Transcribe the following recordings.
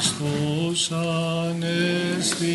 Χριστός ανέστη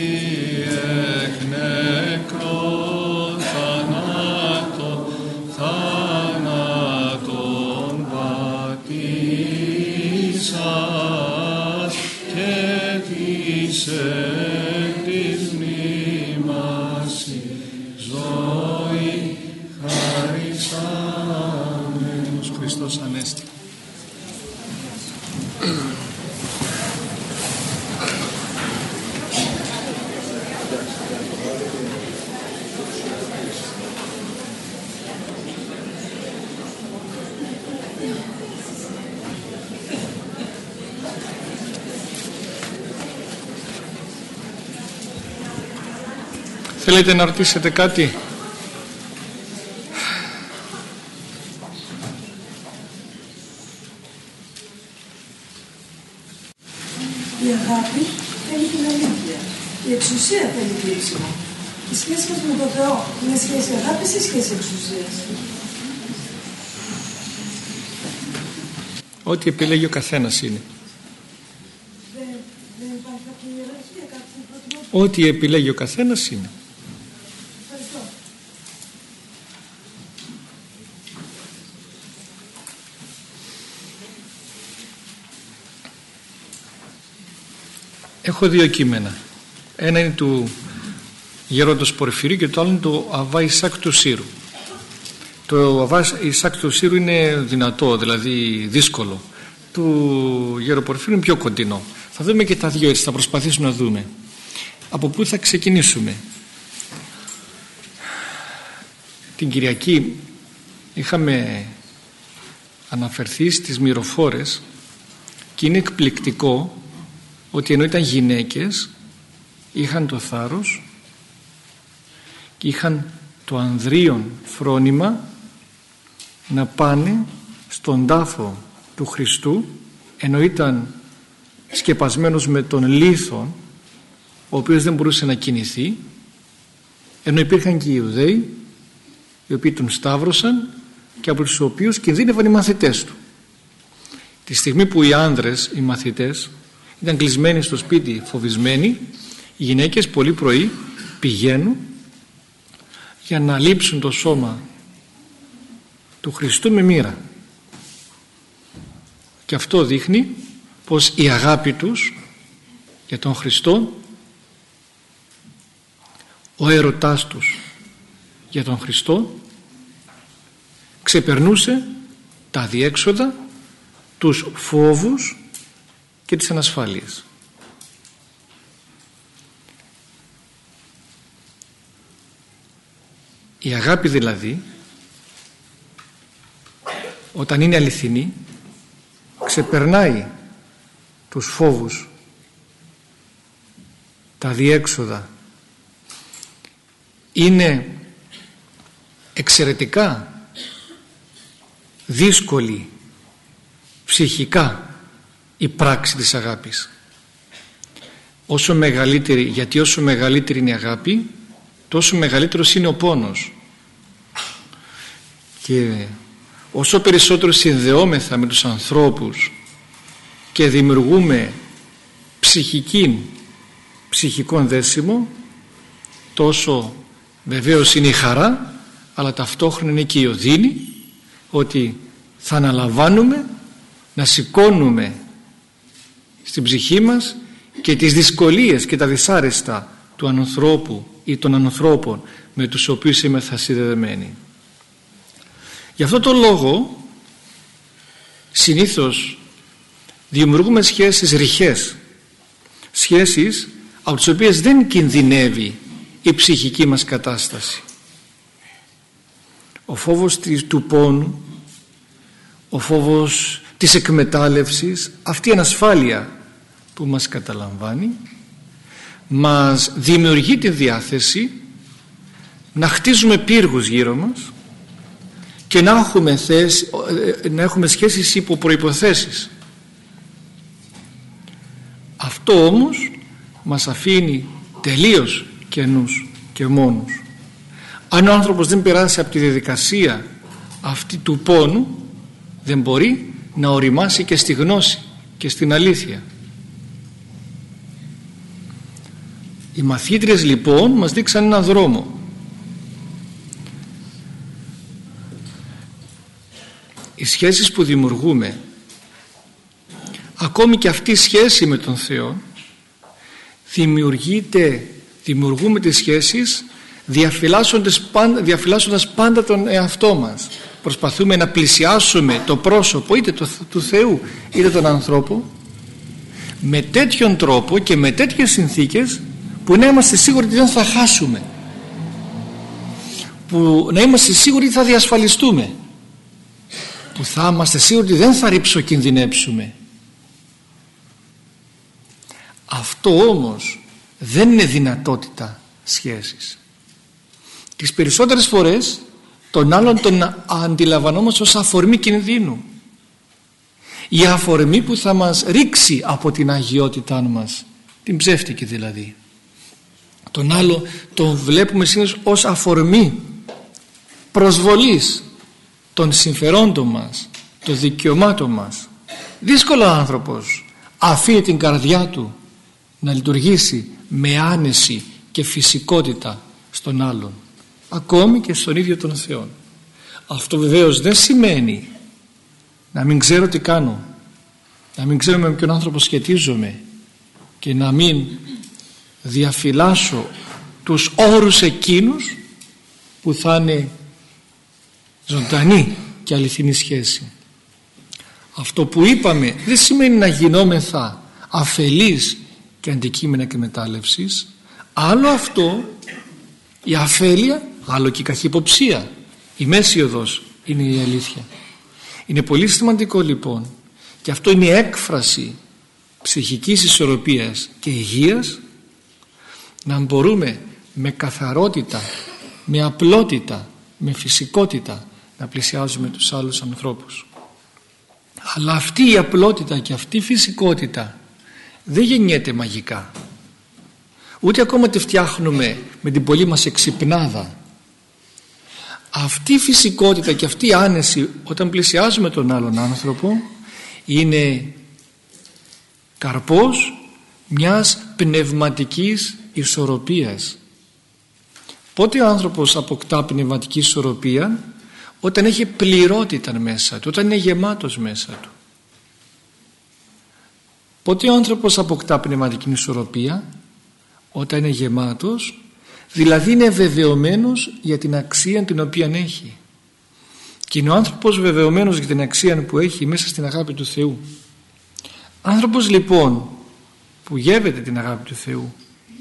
Θέλετε να ρωτήσετε κάτι; Η αγάπη θέλει την αλήθεια. Η εξουσία θέλει κλείσιμο. Η σχέση μας με τον Θεό είναι σχέση αγάπης ή σχέση εξουσίας; Ό,τι επιλέγει ο καθένας είναι. Δεν, δεν υπάρχει κάποια ιεραρχία, κάτι προτιμότερο. Ό,τι επιλέγει ο καθένας είναι. Έχω δύο κείμενα. Ένα είναι του Γερόντος Πορφυρίου και το άλλο είναι του Αβά Ισάκ του Σύρου. Το Αβά Ισάκ του Σύρου είναι δυνατό, δηλαδή δύσκολο. Του Γεροπορφυρίου είναι πιο κοντινό. Θα δούμε και τα δύο έτσι, θα προσπαθήσουμε να δούμε. Από πού θα ξεκινήσουμε; Την Κυριακή είχαμε αναφερθεί στις μυροφόρες και είναι εκπληκτικό ότι ενώ ήταν γυναίκες είχαν το θάρρος και είχαν το ανδρίον φρόνημα να πάνε στον τάφο του Χριστού ενώ ήταν σκεπασμένος με τον λίθον ο οποίος δεν μπορούσε να κινηθεί ενώ υπήρχαν και οι Ιουδαίοι οι οποίοι τον σταύρωσαν και από τους οποίους κινδύνευαν οι μαθητές του. Τη στιγμή που οι άνδρες, οι μαθητές ήταν κλεισμένοι στο σπίτι φοβισμένοι. Οι γυναίκες πολύ πρωί πηγαίνουν για να λείψουν το σώμα του Χριστού με μοίρα. Και αυτό δείχνει πως η αγάπη τους για τον Χριστό ο έρωτάς τους για τον Χριστό ξεπερνούσε τα διέξοδα τους φόβους και τις ανασφάλειες. Η αγάπη δηλαδή όταν είναι αληθινή ξεπερνάει τους φόβους τα διέξοδα. Είναι εξαιρετικά δύσκολη ψυχικά η πράξη της αγάπης. Όσο μεγαλύτερη γιατί όσο μεγαλύτερη είναι η αγάπη τόσο μεγαλύτερος είναι ο πόνος. Και όσο περισσότερο συνδεόμεθα με τους ανθρώπους και δημιουργούμε ψυχική ψυχικό δέσιμο τόσο βεβαίως είναι η χαρά αλλά ταυτόχρονα είναι και η οδύνη ότι θα αναλαμβάνουμε να σηκώνουμε στην ψυχή μας και τις δυσκολίες και τα δυσάρεστα του ανθρώπου ή των ανθρώπων με τους οποίους είμαστε συνδεδεμένοι. Γι' αυτό το λόγο συνήθως δημιουργούμε σχέσεις ρηχές σχέσεις από τις οποίες δεν κινδυνεύει η ψυχική μας κατάσταση ο φόβος του πόνου ο φόβος της εκμετάλλευσης αυτή η ανασφάλεια που μας καταλαμβάνει μας δημιουργεί τη διάθεση να χτίζουμε πύργους γύρω μας και να έχουμε, θέση, να έχουμε σχέσεις υπό προϋποθέσεις. Αυτό όμως μας αφήνει τελείως κενούς και μόνους. Αν ο άνθρωπος δεν περάσει από τη διαδικασία αυτή του πόνου δεν μπορεί να οριμάσει και στη γνώση και στην αλήθεια Οι μαθήτριες λοιπόν μας δείξαν έναν δρόμο. Οι σχέσεις που δημιουργούμε ακόμη και αυτή η σχέση με τον Θεό δημιουργείται, δημιουργούμε τις σχέσεις διαφυλάσσοντας πάντα, διαφυλάσσοντας πάντα τον εαυτό μας προσπαθούμε να πλησιάσουμε το πρόσωπο είτε το, του Θεού είτε τον ανθρώπο με τέτοιον τρόπο και με τέτοιες συνθήκες που να είμαστε σίγουροι ότι δεν θα χάσουμε. Που να είμαστε σίγουροι ότι θα διασφαλιστούμε. Που θα είμαστε σίγουροι ότι δεν θα ρίψοκινδυνέψουμε αυτό όμως δεν είναι δυνατότητα σχέσης. Τις περισσότερες φορές τον άλλον τον αντιλαμβανόμαστε ως αφορμή κινδύνου. Η αφορμή που θα μας ρίξει από την αγιότητά μας την ψεύτικη δηλαδή. Τον άλλο τον βλέπουμε συνήθως ως αφορμή προσβολής των συμφερόντων μας των δικαιωμάτων μας. Δύσκολο άνθρωπος αφήνει την καρδιά του να λειτουργήσει με άνεση και φυσικότητα στον άλλον ακόμη και στον ίδιο τον Θεό αυτό βεβαίως δεν σημαίνει να μην ξέρω τι κάνω να μην ξέρω με ποιον άνθρωπο σχετίζομαι και να μην διαφυλάσσω τους όρους εκείνους που θα είναι ζωντανή και αληθινή σχέση. Αυτό που είπαμε δεν σημαίνει να γινόμεθα αφελείς και αντικείμενα εκμετάλλευσης άλλο αυτό η αφέλεια άλλο και η καχυποψία. Η μέση οδός είναι η αλήθεια. Είναι πολύ σημαντικό λοιπόν και αυτό είναι η έκφραση ψυχικής ισορροπίας και υγείας να μπορούμε με καθαρότητα με απλότητα με φυσικότητα να πλησιάζουμε τους άλλους ανθρώπους. Αλλά αυτή η απλότητα και αυτή η φυσικότητα δεν γεννιέται μαγικά. Ούτε ακόμα τη φτιάχνουμε με την πολύ μας εξυπνάδα αυτή η φυσικότητα και αυτή η άνεση όταν πλησιάζουμε τον άλλον άνθρωπο είναι καρπός μιας πνευματικής ισορροπίας. Πότε ο άνθρωπος αποκτά πνευματική ισορροπία; Όταν έχει πληρότητα μέσα του όταν είναι γεμάτος μέσα του. Πότε ο άνθρωπος αποκτά πνευματική ισορροπία; Όταν είναι γεμάτος δηλαδή είναι βεβαιωμένος για την αξία την οποία έχει. Και είναι ο άνθρωπος βεβαιωμένος για την αξία που έχει μέσα στην αγάπη του Θεού. Άνθρωπος λοιπόν που γεύεται την αγάπη του Θεού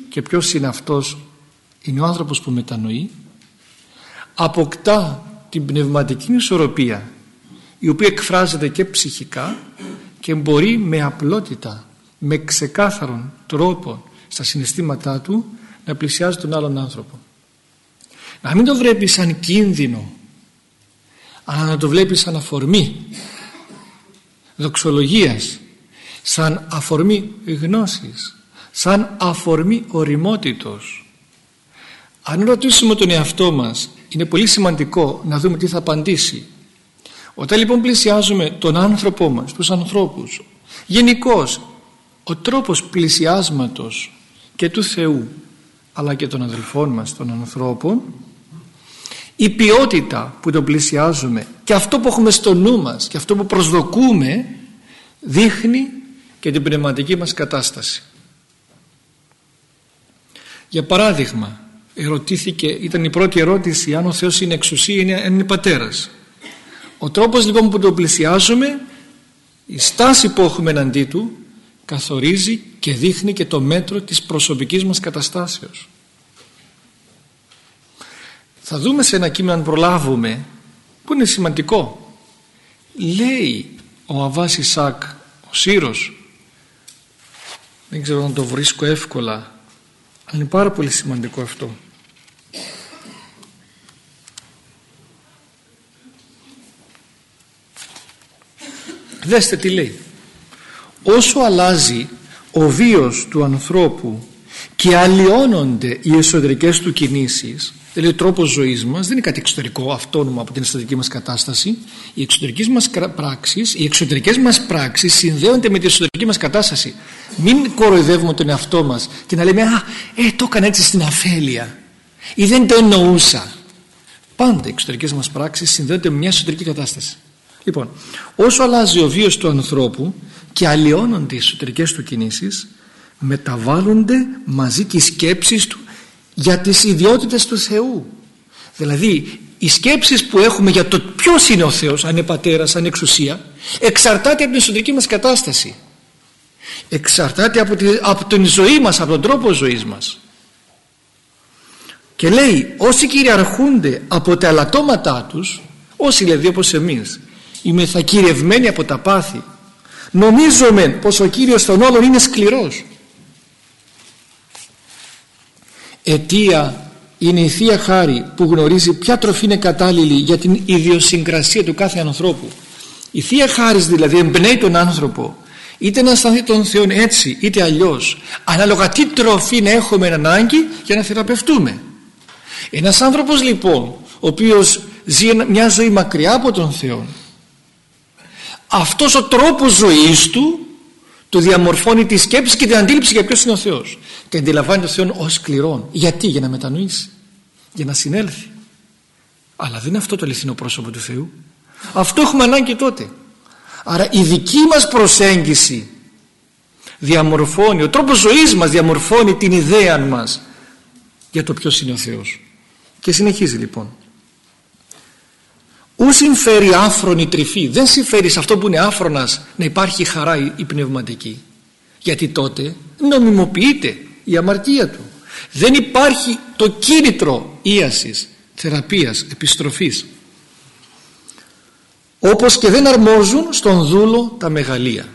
και ποιος είναι αυτός είναι ο άνθρωπος που μετανοεί αποκτά την πνευματική ισορροπία η οποία εκφράζεται και ψυχικά και μπορεί με απλότητα με ξεκάθαρον τρόπο στα συναισθήματά του να πλησιάζει τον άλλον άνθρωπο. Να μην το βλέπεις σαν κίνδυνο αλλά να το βλέπεις σαν αφορμή δοξολογίας σαν αφορμή γνώσης σαν αφορμή οριμότητος. Αν ρωτήσουμε τον εαυτό μας είναι πολύ σημαντικό να δούμε τι θα απαντήσει. Όταν λοιπόν πλησιάζουμε τον άνθρωπό μας τους ανθρώπους γενικώς ο τρόπος πλησιάσματος και του Θεού αλλά και των αδελφών μας των ανθρώπων η ποιότητα που τον πλησιάζουμε και αυτό που έχουμε στο νου μας και αυτό που προσδοκούμε δείχνει και την πνευματική μας κατάσταση. Για παράδειγμα ερωτήθηκε, ήταν η πρώτη ερώτηση αν ο Θεός είναι εξουσία ή αν είναι πατέρας. Ο τρόπος λοιπόν που τον πλησιάζουμε η στάση που έχουμε εναντί του καθορίζει και δείχνει και το μέτρο της προσωπικής μας καταστάσεως. Θα δούμε σε ένα κείμενο αν προλάβουμε που είναι σημαντικό. Λέει ο Αβάς Ισάκ ο Σύρος δεν ξέρω αν το βρίσκω εύκολα αλλά είναι πάρα πολύ σημαντικό αυτό. Δέστε τι λέει όσο αλλάζει ο βίος του ανθρώπου και αλλοιώνονται οι εσωτερικές του κινήσεις δηλαδή ο τρόπος ζωής μας δεν είναι κάτι εξωτερικό αυτόνομο από την εσωτερική μας κατάσταση οι εξωτερικές μας πράξεις οι εξωτερικές μας πράξεις συνδέονται με την εσωτερική μας κατάσταση. Μην κοροϊδεύουμε τον εαυτό μας και να λέμε α, ε, το έκανα έτσι στην αφέλεια ή δεν το εννοούσα πάντα οι εξωτερικές μας πράξεις συνδέονται με μια εσωτερική κατάσταση. Λοιπόν όσο αλλάζει ο βίος του ανθρώπου και αλλοιώνονται οι εσωτερικές του κινήσεις μεταβάλλονται μαζί και οι σκέψεις του για τις ιδιότητες του Θεού. Δηλαδή οι σκέψεις που έχουμε για το ποιος είναι ο Θεός αν είναι πατέρας, αν είναι εξουσία εξαρτάται από την εσωτερική μας κατάσταση. Εξαρτάται από, τη, από την ζωή μας από τον τρόπο ζωής μας. Και λέει όσοι κυριαρχούνται από τα αλατώματά τους όσοι δηλαδή όπως εμείς είμαι θα κυριευμένοι από τα πάθη νομίζουμε πως ο Κύριος των όλων είναι σκληρός. Αιτία είναι η Θεία Χάρη που γνωρίζει ποια τροφή είναι κατάλληλη για την ιδιοσυγκρασία του κάθε ανθρώπου. Η Θεία Χάρη δηλαδή εμπνέει τον άνθρωπο είτε να αισθανθεί τον Θεό έτσι είτε αλλιώς ανάλογα τι τροφή να έχουμε ανάγκη για να θεραπευτούμε. Ένας άνθρωπος λοιπόν ο οποίος ζει μια ζωή μακριά από τον Θεό αυτός ο τρόπος ζωής του του διαμορφώνει τη σκέψη και την αντίληψη για ποιος είναι ο Θεός. Και αντιλαμβάνει τον Θεό ως σκληρόν. Γιατί; Για να μετανοήσει. Για να συνέλθει. Αλλά δεν είναι αυτό το αληθινό πρόσωπο του Θεού. Αυτό έχουμε ανάγκη τότε. Άρα η δική μας προσέγγιση διαμορφώνει ο τρόπος ζωής μας διαμορφώνει την ιδέα μας για το ποιος είναι ο Θεός. Και συνεχίζει λοιπόν Ού συμφέρει άφρονη τρυφή; Δεν συμφέρει σε αυτό που είναι άφρονας να υπάρχει χαρά η πνευματική. Γιατί τότε νομιμοποιείται η αμαρτία του. Δεν υπάρχει το κίνητρο ίασης θεραπείας, επιστροφής. Όπως και δεν αρμόζουν στον δούλο τα μεγαλεία.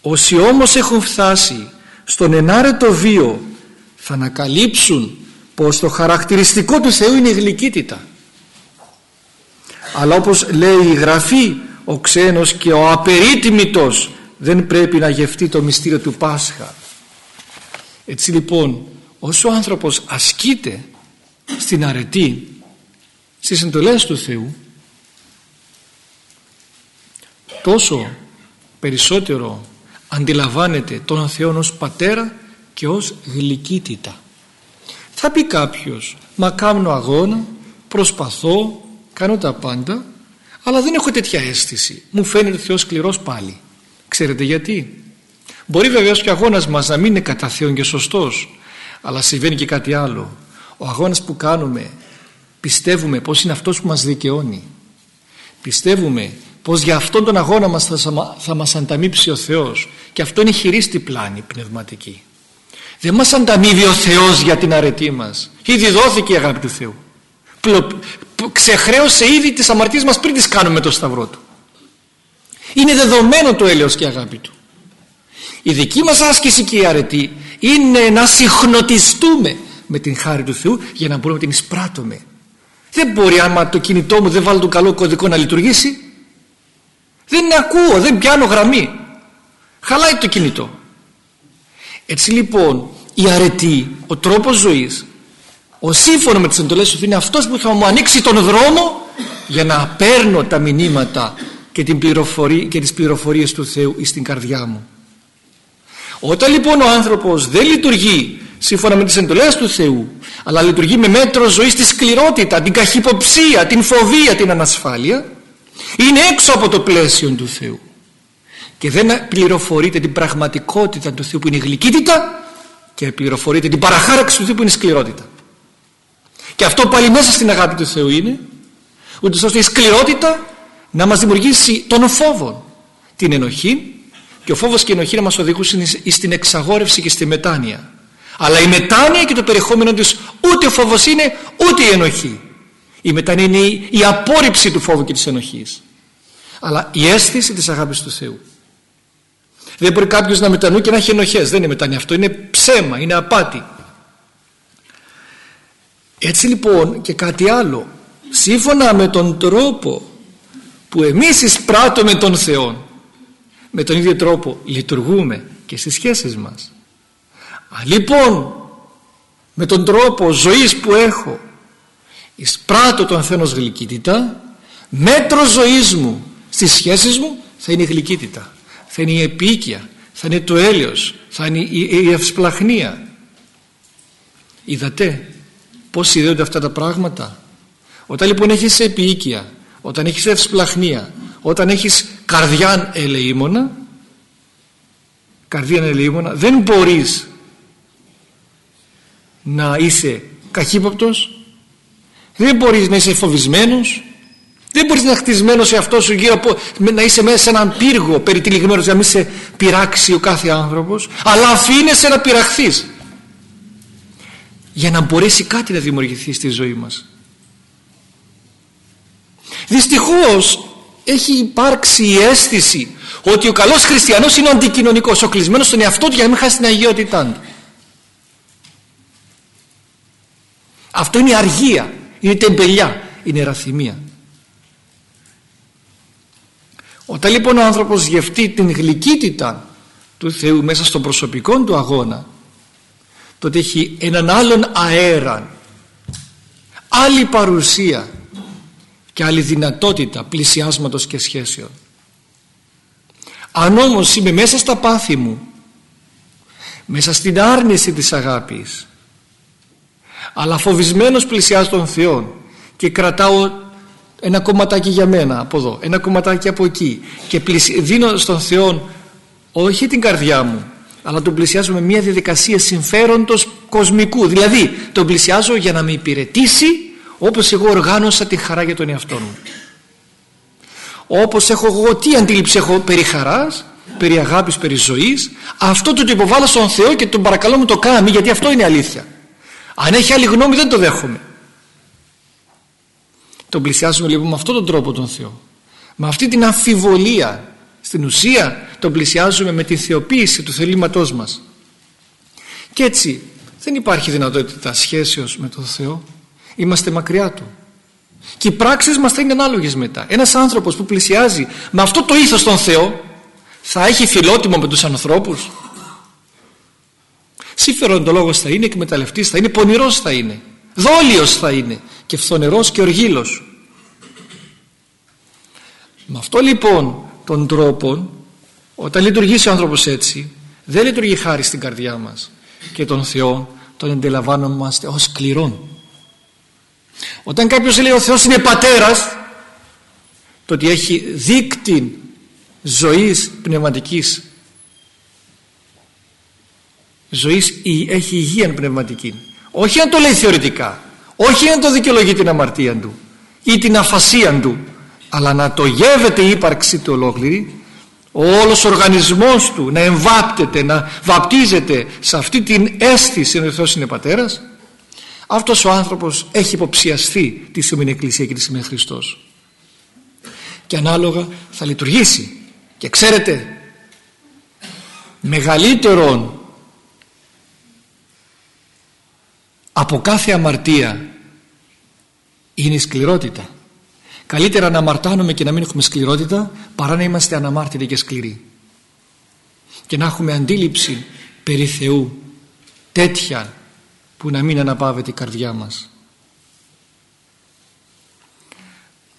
Όσοι όμως έχουν φτάσει στον ενάρετο βίο θα ανακαλύψουν πως το χαρακτηριστικό του Θεού είναι η γλυκύτητα αλλά όπως λέει η Γραφή ο ξένος και ο απερίτιμητος δεν πρέπει να γευτεί το μυστήριο του Πάσχα. Έτσι λοιπόν όσο ο άνθρωπος ασκείται στην αρετή στις εντολές του Θεού τόσο περισσότερο αντιλαμβάνεται τον Θεό ως πατέρα και ως γλυκύτητα. Θα πει κάποιος μα κάνω αγώνα προσπαθώ κάνω τα πάντα αλλά δεν έχω τέτοια αίσθηση. Μου φαίνεται ο Θεός σκληρός πάλι. Ξέρετε γιατί; Μπορεί βεβαίως και ο αγώνας μας να μην είναι κατά Θεόν και σωστός αλλά συμβαίνει και κάτι άλλο. Ο αγώνας που κάνουμε πιστεύουμε πως είναι αυτός που μας δικαιώνει. Πιστεύουμε πως για αυτόν τον αγώνα μας θα, θα μας ανταμείψει ο Θεός. Και αυτό είναι χειρίστη πλάνη πνευματική. Δεν μας ανταμείβει ο Θεός για την αρετή μας. Ήδη δόθηκε η αγάπη του Θεού ξεχρέωσε ήδη τις αμαρτίες μας πριν τις κάνουμε το σταυρό του. Είναι δεδομένο το έλεος και η αγάπη του. Η δική μας άσκηση και η αρετή είναι να συχνοτιστούμε με την χάρη του Θεού για να μπορούμε να την εισπράττουμε. Δεν μπορεί άμα το κινητό μου δεν βάλω τον καλό κωδικό να λειτουργήσει. Δεν ακούω, δεν πιάνω γραμμή. Χαλάει το κινητό. Έτσι λοιπόν η αρετή, ο τρόπος ζωής ο σύμφωνο με τις εντολές του είναι αυτός που θα μου ανοίξει τον δρόμο για να παίρνω τα μηνύματα και, την πληροφορία, και τις πληροφορίες του Θεού στην καρδιά μου. Όταν λοιπόν ο άνθρωπος δεν λειτουργεί σύμφωνα με τις εντολές του Θεού αλλά λειτουργεί με μέτρο ζωής τη σκληρότητα, την καχυποψία, την φοβία, την ανασφάλεια είναι έξω από το πλαίσιο του Θεού. Και δεν πληροφορείται την πραγματικότητα του Θεού που είναι η γλυκύτητα και πληροφορείται την παραχάραξη του Θεού που είναι η σκληρότητα και αυτό πάλι μέσα στην αγάπη του Θεού είναι ούτως ώστε η σκληρότητα να μας δημιουργήσει τον φόβο την ενοχή και ο φόβος και η ενοχή να μας οδηγούσουν στην εξαγόρευση και στη μετάνοια. Αλλά η μετάνοια και το περιεχόμενο της ούτε ο φόβος είναι ούτε η ενοχή. Η μετάνοια είναι η, η απόρριψη του φόβου και της ενοχής. Αλλά η αίσθηση της αγάπης του Θεού. Δεν μπορεί κάποιος να μετανοεί και να έχει ενοχές. Δεν είναι μετάνοια αυτό. Είναι ψέμα, είναι απάτη έτσι λοιπόν και κάτι άλλο. Σύμφωνα με τον τρόπο που εμείς εισπράττουμε τον Θεό με τον ίδιο τρόπο λειτουργούμε και στις σχέσεις μας. Α, λοιπόν με τον τρόπο ζωής που έχω εισπράττω τον Θεός γλυκύτητα μέτρο ζωής μου στις σχέσεις μου θα είναι η γλυκύτητα θα είναι η επίοικια θα είναι το έλεος θα είναι η ευσπλαχνία. Είδατε; Πως συνδέονται αυτά τα πράγματα. Όταν λοιπόν έχεις επίοικια όταν έχεις ευσπλαχνία όταν έχεις καρδιά ελεήμονα καρδιά ελεήμονα δεν μπορείς να είσαι καχύποπτος δεν μπορείς να είσαι φοβισμένος δεν μπορείς να είσαι χτισμένος σε αυτό σου γύρω από να είσαι μέσα σε έναν πύργο περιτυλιγμένος για να μην σε πειράξει ο κάθε άνθρωπος αλλά αφήνεσαι να πειραχθείς για να μπορέσει κάτι να δημιουργηθεί στη ζωή μας. Δυστυχώς έχει υπάρξει η αίσθηση ότι ο καλός χριστιανός είναι ο αντικοινωνικός ο κλεισμένος στον εαυτό του για να μην χάσει την αγιότητά του. Αυτό είναι αργία είναι τεμπελιά είναι ραθυμία όταν λοιπόν ο άνθρωπος γευτεί την γλυκύτητα του Θεού μέσα στον προσωπικό του αγώνα τότε έχει έναν άλλον αέρα άλλη παρουσία και άλλη δυνατότητα πλησιάσματος και σχέσεων. Αν όμως είμαι μέσα στα πάθη μου μέσα στην άρνηση της αγάπης αλλά φοβισμένος πλησιάζω τον Θεό και κρατάω ένα κομματάκι για μένα από εδώ ένα κομματάκι από εκεί και δίνω στον Θεό όχι την καρδιά μου αλλά τον πλησιάζω με μια διαδικασία συμφέροντος κοσμικού. Δηλαδή τον πλησιάζω για να με υπηρετήσει όπως εγώ οργάνωσα τη χαρά για τον εαυτό μου. Όπως έχω εγώ τι αντίληψη έχω περί χαράς περί αγάπης, περί ζωής αυτό το υποβάλλω στον Θεό και τον παρακαλώ μου το κάνει γιατί αυτό είναι αλήθεια. Αν έχει άλλη γνώμη δεν το δέχομαι. Τον πλησιάζουμε λοιπόν με αυτόν τον τρόπο τον Θεό. Με αυτή την αμφιβολία στην ουσία τον πλησιάζουμε με τη θεοποίηση του θελήματός μας. Και έτσι δεν υπάρχει δυνατότητα σχέσεως με τον Θεό. Είμαστε μακριά Του. Και οι πράξεις μας θα είναι ανάλογες μετά. Ένας άνθρωπος που πλησιάζει με αυτό το ήθος τον Θεό θα έχει φιλότιμο με τους ανθρώπους. Λόγος θα είναι εκμεταλλευτής θα είναι πονηρός θα είναι δόλιος θα είναι και φθονερός και οργύλος. Με αυτό λοιπόν τον τρόπο όταν λειτουργήσει ο άνθρωπος έτσι δεν λειτουργεί χάρη στην καρδιά μας και τον Θεό τον αντιλαμβάνομαστε ως σκληρόν όταν κάποιος λέει ο Θεός είναι πατέρας το ότι έχει δίκτυ ζωής πνευματικής ζωής έχει υγεία πνευματική. Όχι να το λέει θεωρητικά όχι να το δικαιολογεί την αμαρτία του ή την αφασία του αλλά να το γεύεται η ύπαρξη του ολόκληρη όλος ο οργανισμός του να εμβάπτεται, να βαπτίζεται σε αυτή την αίσθηση ότι ο Θεός είναι πατέρας αυτός ο άνθρωπος έχει υποψιαστεί τη σημερινή Εκκλησία και τη σημερινή Χριστός. Και ανάλογα θα λειτουργήσει. Και ξέρετε μεγαλύτερον από κάθε αμαρτία είναι η σκληρότητα καλύτερα να αμαρτάνουμε και να μην έχουμε σκληρότητα παρά να είμαστε αναμάρτητοι και σκληροί. Και να έχουμε αντίληψη περί Θεού τέτοια που να μην αναπαύεται η καρδιά μας.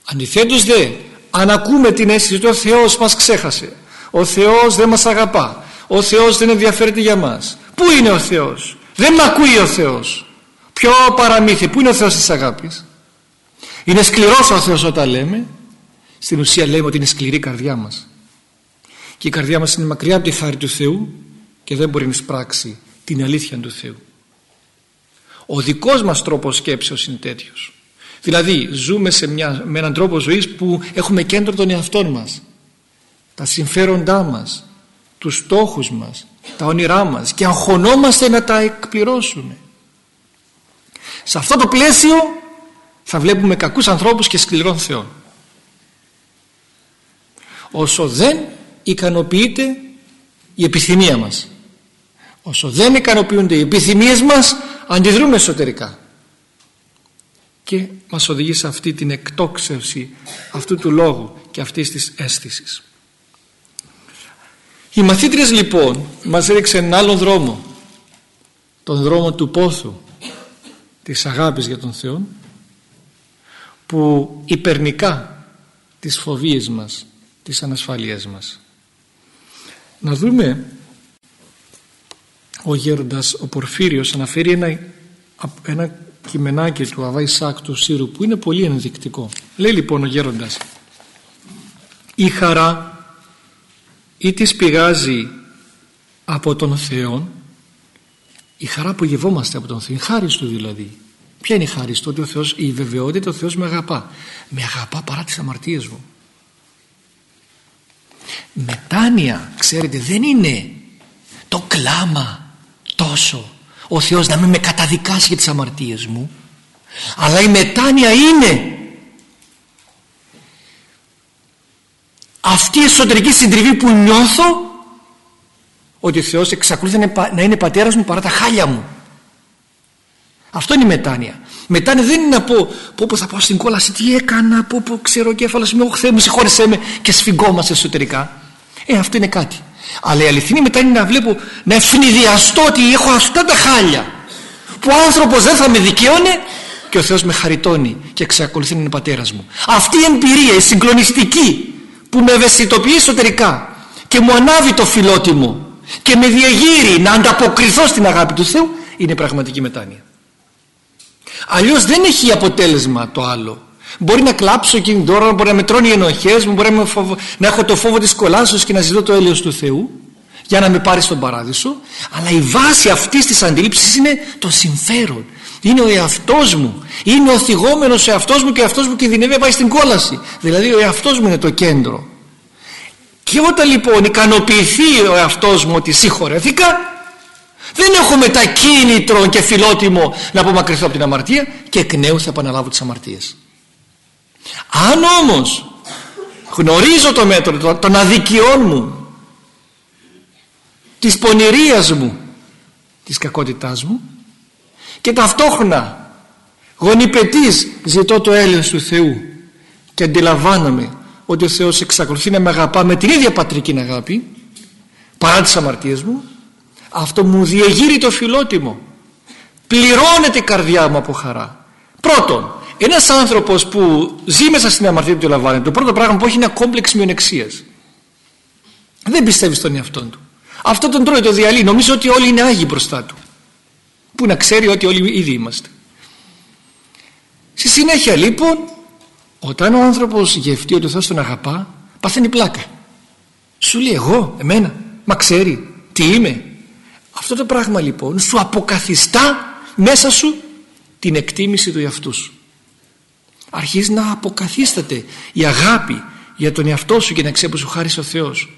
Αντιθέτως δε αν ακούμε την αίσθηση ότι ο Θεός μας ξέχασε ο Θεός δεν μας αγαπά ο Θεός δεν ενδιαφέρεται για μας πού είναι ο Θεός; Δεν με ακούει ο Θεός. Ποιο παραμύθι πού είναι ο Θεός της αγάπης; Είναι σκληρός ο Θεός όταν λέμε. Στην ουσία λέμε ότι είναι σκληρή η καρδιά μας. Και η καρδιά μας είναι μακριά από τη χάρη του Θεού και δεν μπορεί να εισπράξει την αλήθεια του Θεού. Ο δικός μας τρόπος σκέψεως είναι τέτοιος. Δηλαδή ζούμε σε μια, με έναν τρόπο ζωής που έχουμε κέντρο τον εαυτό μας. Τα συμφέροντά μας τους στόχους μας τα όνειρά μας. Και αγχωνόμαστε να τα εκπληρώσουμε. Σε αυτό το πλαίσιο θα βλέπουμε κακούς ανθρώπους και σκληρών θεών. Όσο δεν ικανοποιείται η επιθυμία μας όσο δεν ικανοποιούνται οι επιθυμίες μας αντιδρούμε εσωτερικά. Και μας οδηγεί σε αυτή την εκτόξευση αυτού του λόγου και αυτής της αίσθησης. Οι μαθήτρες λοιπόν μας έδειξαν έναν άλλον δρόμο. Τον δρόμο του πόθου της αγάπης για τον Θεό που υπερνικά τις φοβίες μας, τις ανασφάλειές μας. Να δούμε ο γέροντας ο Πορφύριος αναφέρει ένα, ένα κειμενάκι του Αβά Ισάκ του Σύρου που είναι πολύ ενδεικτικό. Λέει λοιπόν ο γέροντας η χαρά ή της πηγάζει από τον Θεό η χαρά που γευόμαστε από τον Θεό, η χάρη του δηλαδή. Ποια είναι η χάρη του, ότι ο Θεός, η βεβαιότητα ότι ο Θεός με αγαπά. Με αγαπά παρά τις αμαρτίες μου. Μετάνοια, ξέρετε, δεν είναι το κλάμα τόσο ο Θεός να μην με καταδικάσει για τις αμαρτίες μου αλλά η μετάνοια είναι αυτή η εσωτερική συντριβή που νιώθω ότι ο Θεός εξακολουθεί να είναι πατέρας μου παρά τα χάλια μου αυτό είναι η μετάνοια. Μετάνοια δεν είναι να πω πω, θα πάω στην κόλαση τι έκανα πω, πω ξέρω ο κέφαλος μου Θεέ μου συγχώρεσέ με και σφιγγόμαστε εσωτερικά. Ε αυτό είναι κάτι. Αλλά η αληθινή μετάνοια είναι να βλέπω να ευνηδιαστώ ότι έχω αυτά τα χάλια που ο άνθρωπος δεν θα με δικαίωνε και ο Θεός με χαριτώνει και εξακολουθεί να είναι πατέρας μου. Αυτή η εμπειρία η συγκλονιστική που με ευαισθητοποιεί εσωτερικά και μου ανάβει το φιλότιμο και με διεγείρει να ανταποκριθώ στην αγάπη του Θεού είναι πραγματική μετάνοια αλλιώς δεν έχει αποτέλεσμα το άλλο. Μπορεί να κλάψω εκείνη την ώρα μπορεί να με τρώνε οι ενοχές μου μπορεί να, φοβο... να έχω το φόβο της κολάσεως και να ζητώ το έλεος του Θεού για να με πάρει στον παράδεισο. Αλλά η βάση αυτής της αντίληψης είναι το συμφέρον. Είναι ο εαυτός μου. Είναι ο θυγόμενος εαυτός μου και ο εαυτός μου κινδυνεύει να πάει στην κόλαση. Δηλαδή ο εαυτός μου είναι το κέντρο. Και όταν λοιπόν ικανοποιηθεί ο εαυτός μου ότι συγχωρέθηκα δεν έχω μετά κίνητρο και φιλότιμο να απομακρυνθώ από την αμαρτία και εκ νέου θα επαναλάβω τις αμαρτίες. Αν όμως γνωρίζω το μέτρο των αδικιών μου της πονηρίας μου της κακότητάς μου και ταυτόχρονα γονιπετής ζητώ το έλεος του Θεού και αντιλαμβάνομαι ότι ο Θεός εξακολουθεί να με αγαπά με την ίδια πατρική αγάπη παρά τις αμαρτίες μου αυτό μου διεγείρει το φιλότιμο. Πληρώνεται η καρδιά μου από χαρά. Πρώτον ένας άνθρωπος που ζει μέσα στην αμαρτία του λαμβάνει το πρώτο πράγμα που έχει είναι κόμπλεξ μειονεξίας. Δεν πιστεύει στον εαυτό του. Αυτό τον τρώει το διαλύει. Νομίζω ότι όλοι είναι άγιοι μπροστά του. Που να ξέρει ότι όλοι ήδη είμαστε. Στη συνέχεια λοιπόν όταν ο άνθρωπος γευτεί ότι ο Θεός τον αγαπά παθαίνει πλάκα. Σου λέει εγώ, εμένα, μα ξέρει τι είμαι αυτό το πράγμα λοιπόν σου αποκαθιστά μέσα σου την εκτίμηση του εαυτού σου. Αρχίζει να αποκαθίσταται η αγάπη για τον εαυτό σου και να ξέρει που σου χάρισε ο Θεός.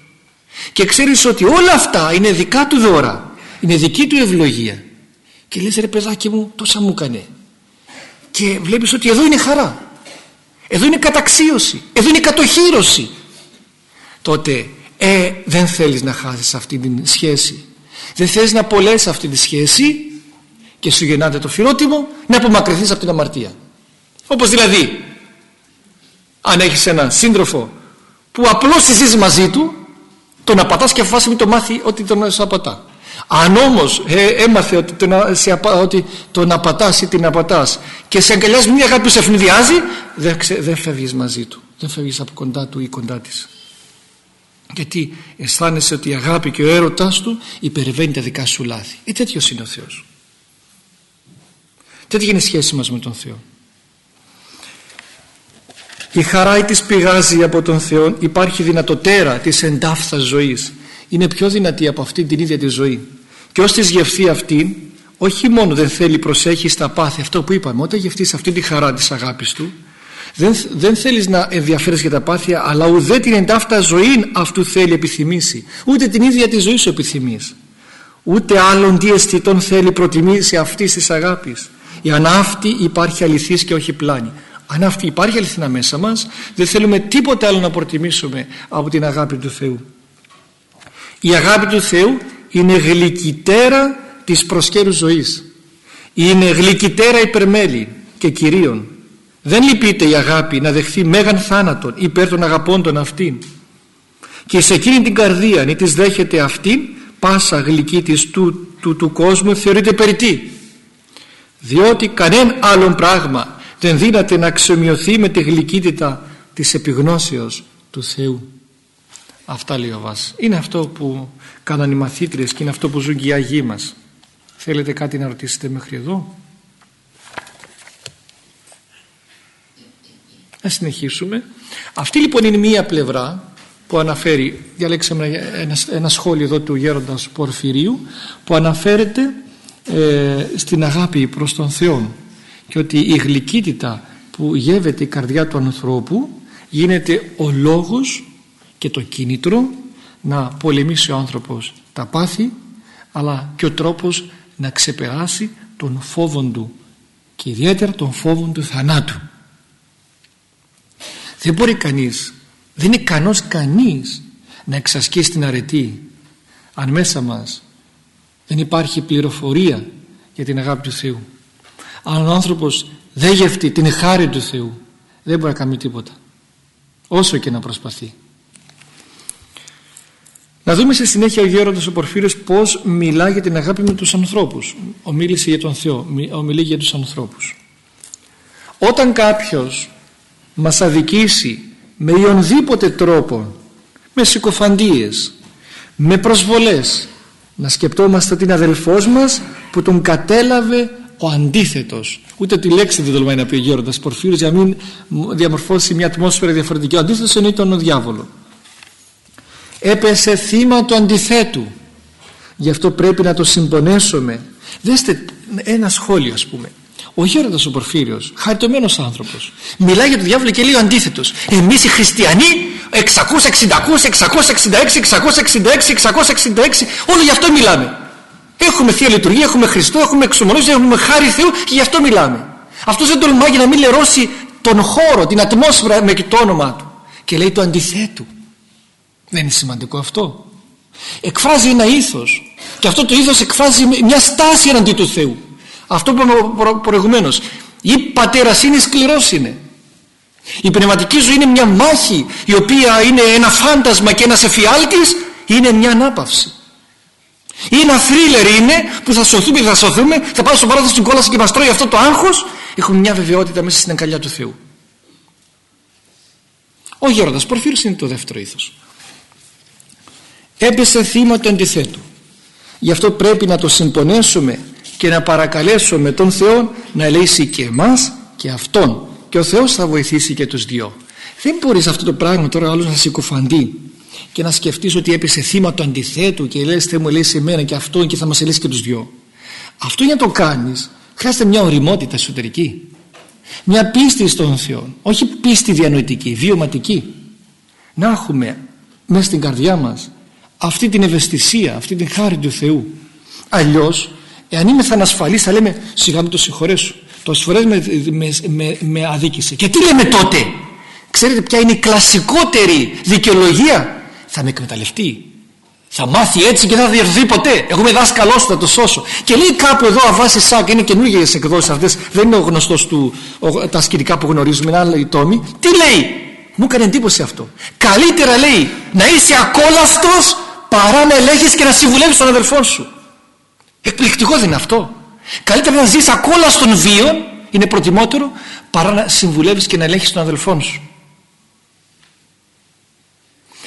Και ξέρεις ότι όλα αυτά είναι δικά του δώρα είναι δική του ευλογία. Και λες ρε παιδάκι μου τόσα μου έκανε και βλέπεις ότι εδώ είναι χαρά. Εδώ είναι καταξίωση. Εδώ είναι κατοχύρωση. Τότε ε, δεν θέλεις να χάσεις αυτή τη σχέση δεν θέλεις να απολέσει αυτή τη σχέση και σου γεννάται το φιλότιμο να απομακρυνθείς από την αμαρτία. Όπως δηλαδή αν έχεις έναν σύντροφο που απλώς συζείς μαζί του τον απατάς και αφάσαι μην το μάθει ότι τον απατά. Αν όμως ε, έμαθε ότι τον, σε, ότι τον απατάς ή την απατάς και σε αγκαλιάζει μια αγάπη που σε ευνηδιάζει δεν, δεν φεύγεις μαζί του. Δεν φεύγεις από κοντά του ή κοντά της γιατί αισθάνεσαι ότι η αγάπη και ο έρωτας του υπερβαίνει τα δικά σου λάθη. Ή τέτοιος είναι ο Θεός. Τέτοια είναι η σχέση μας με τον Θεό. Η χαρά της πηγάζει από τον Θεό. Υπάρχει δυνατοτέρα της εντάφθας ζωής. Είναι πιο δυνατή από αυτή την ίδια τη ζωή. Και ως της γευθεί αυτή όχι μόνο δεν θέλει προσέχει στα πάθη αυτό που είπαμε όταν γευτείς αυτή τη χαρά της αγάπης του δεν, δεν θέλεις να ενδιαφέρεις για τα πάθια αλλά ουδέ την εντάφτα ζωή αυτού θέλει επιθυμήσει. Ούτε την ίδια τη ζωή σου επιθυμείς. Ούτε άλλον τι αισθητών θέλει προτιμήσει αυτής της αγάπης. Η αυτή υπάρχει αληθής και όχι πλάνη. Αν αυτή υπάρχει αληθινά μέσα μας δεν θέλουμε τίποτα άλλο να προτιμήσουμε από την αγάπη του Θεού. Η αγάπη του Θεού είναι γλυκυτέρα της προσκέρου ζωής. Είναι γλυκυτέρα υπερμέλη και κυρίων δεν λυπείται η αγάπη να δεχθεί μέγαν θάνατον υπέρ των αγαπώντων αυτήν. Και σε εκείνη την καρδία ή της δέχεται αυτήν πάσα γλυκή της του, του, του κόσμου θεωρείται περιττή. Διότι κανένα άλλο πράγμα δεν δύναται να αξιομοιωθεί με τη γλυκύτητα της επιγνώσεως του Θεού. Αυτά λέει ο Βάς είναι αυτό που κάνανε οι μαθήτριες και είναι αυτό που ζουν και οι Αγίοι μας. Θέλετε κάτι να ρωτήσετε μέχρι εδώ; Να συνεχίσουμε. Αυτή λοιπόν είναι μία πλευρά που αναφέρει διαλέξαμε ένα, ένα σχόλιο εδώ του γέροντας Πορφυρίου που αναφέρεται ε, στην αγάπη προς τον Θεό και ότι η γλυκύτητα που γεύεται η καρδιά του ανθρώπου γίνεται ο λόγος και το κίνητρο να πολεμήσει ο άνθρωπος τα πάθη αλλά και ο τρόπος να ξεπεράσει τον φόβο του και ιδιαίτερα τον φόβο του θανάτου δεν μπορεί κανείς δεν είναι κανός κανείς να εξασκήσει την αρετή. Αν μέσα μας δεν υπάρχει πληροφορία για την αγάπη του Θεού αν ο άνθρωπος δεν γευτεί την χάρη του Θεού δεν μπορεί να κάνει τίποτα όσο και να προσπαθεί. Να δούμε στη συνέχεια ο Γέροντας ο Πορφύριος πως μιλά για την αγάπη με τους ανθρώπους. Ομίλησε για τον Θεό ομιλεί για τους ανθρώπους. Όταν κάποιος μας αδικήσει με οποιονδήποτε τρόπο με συκοφαντίες με προσβολές. Να σκεπτόμαστε την αδελφός μας που τον κατέλαβε ο αντίθετος. Ούτε τη λέξη δεν τολμάει να πει ο Γέροντας Πορφύρος για να μην διαμορφώσει μια ατμόσφαιρα διαφορετική. Ο αντίθετος είναι τον διάβολο. Έπεσε θύμα του αντιθέτου. Γι' αυτό πρέπει να το συμπονέσουμε. Δέστε ένα σχόλιο ας πούμε ο Γέροντας ο Πορφύριος, χαριτωμένος άνθρωπος, μιλάει για τον διάβολο και λέει ο αντίθετος. Εμείς οι χριστιανοί 600, 600, 666, 666, 666, όλο γι' αυτό μιλάμε. Έχουμε Θεία Λειτουργία, έχουμε Χριστό, έχουμε εξομολόγηση, έχουμε χάρη Θεού και γι' αυτό μιλάμε. Αυτός δεν τολμάει για να μην λερώσει τον χώρο, την ατμόσφαιρα με το όνομα του. Και λέει το αντιθέτου. Δεν είναι σημαντικό αυτό. Εκφράζει ένα ήθος. Και αυτό το ήθος εκφράζει μια στάση εναντί του Θεού. Αυτό που είπαμε προηγουμένως. Ή πατέρας είναι σκληρός είναι. Η πνευματική ζωή είναι μια μάχη η οποία είναι ένα φάντασμα και ένας εφιάλτης είναι μια ανάπαυση. Ή ένα θρίλερ είναι που θα σωθούμε, θα σωθούμε, θα πάμε στο παράδειγμα στην κόλαση και μας τρώει αυτό το άγχος. Έχουμε μια βεβαιότητα μέσα στην αγκαλιά του Θεού. Ο Γέροντας Πορφύρος είναι το δεύτερο ήθος. Έπεσε θύμα του αντιθέτου. Γι' αυτό πρέπει να το συμπονέσουμε και να παρακαλέσουμε τον Θεό να ελέγξει και εμάς και Αυτόν. Και ο Θεός θα βοηθήσει και τους δυο. Δεν μπορείς αυτό το πράγμα τώρα άλλος να συκοφαντεί και να σκεφτείς ότι έπεσε θύμα του αντιθέτου και λες Θεέ μου ελέγξει εμένα και αυτόν και θα μας ελέγξει και τους δυο αυτό για να το κάνεις χρειάζεται μια οριμότητα εσωτερική. Μια πίστη στον Θεό όχι πίστη διανοητική, βιωματική. Να έχουμε μέσα στην καρδιά μας αυτή την ευαισθησία, αυτή την χάρη του Θεού. Αλλιώς Εάν είμαι θα ανασφαλής θα λέμε σιγά με το συγχωρέσω. Τόσες φορές με, με, με, με αδίκησε. Και τι λέμε τότε; Ξέρετε ποια είναι η κλασικότερη δικαιολογία; Θα με εκμεταλλευτεί. Θα μάθει έτσι και δεν θα διορθωθεί ποτέ. Εγώ είμαι δάσκαλός θα το σώσω. Και λέει κάπου εδώ αβάσει σάκ, είναι καινούργιες εκδόσεις αυτές. Δεν είναι ο γνωστός του, ο, τα ασκητικά που γνωρίζουμε, είναι άλλοι τόμοι. Τι λέει, μου έκανε εντύπωση αυτό. Καλύτερα λέει να είσαι ακόλαστος παρά να ελέγχεις και να συμβουλεύεις τον αδελφό σου. Εκπληκτικό δεν είναι αυτό. Καλύτερα να ζεις ακόλα στον βίο, είναι προτιμότερο, παρά να συμβουλεύεις και να ελέγχεις τον αδελφό σου.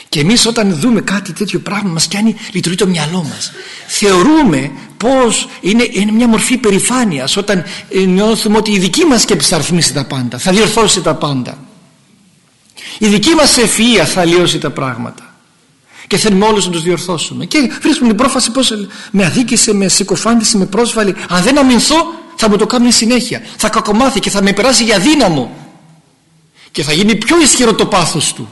Και εμείς όταν δούμε κάτι τέτοιο πράγμα μας κάνει λειτουργεί το μυαλό μας. Θεωρούμε πως είναι, είναι μια μορφή περηφάνειας όταν νιώθουμε ότι η δική μας σκέψη θα ρυθμίσει τα πάντα, θα διορθώσει τα πάντα. Η δική μας ευφυΐα θα λιώσει τα πράγματα και θέλουμε όλους να τους διορθώσουμε. Και βρίσκουμε την πρόφαση πως με αδίκησε, με συκοφάντησε, με πρόσβαλε αν δεν αμυνθώ θα μου το κάνει συνέχεια. Θα κακομάθει και θα με περάσει για δύναμο. Και θα γίνει πιο ισχυρό το πάθος του.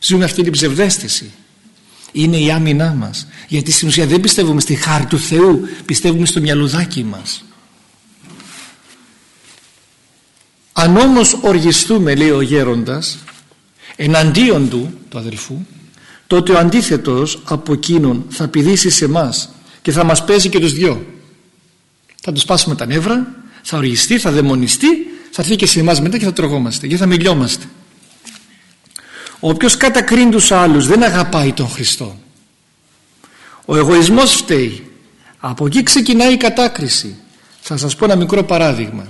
Ζούμε αυτή την ψευδέστηση. Είναι η άμυνά μας. Γιατί στην ουσία δεν πιστεύουμε στη χάρη του Θεού. Πιστεύουμε στο μυαλουδάκι μας. Αν όμως οργιστούμε λέει ο γέροντας εναντίον του, του αδελφού, τότε ο αντίθετος από εκείνον θα πηδήσει σε εμάς και θα μας παίζει και τους δυο. Θα τους σπάσουμε τα νεύρα, θα οργιστεί, θα δαιμονιστεί, θα έρθει και σε εμάς μετά και θα τρογόμαστε και θα μιλιόμαστε. Όποιος κατακρίνει τους άλλους δεν αγαπάει τον Χριστό. Ο εγωισμός φταίει. Από εκεί ξεκινάει η κατάκριση. Θα σας πω ένα μικρό παράδειγμα.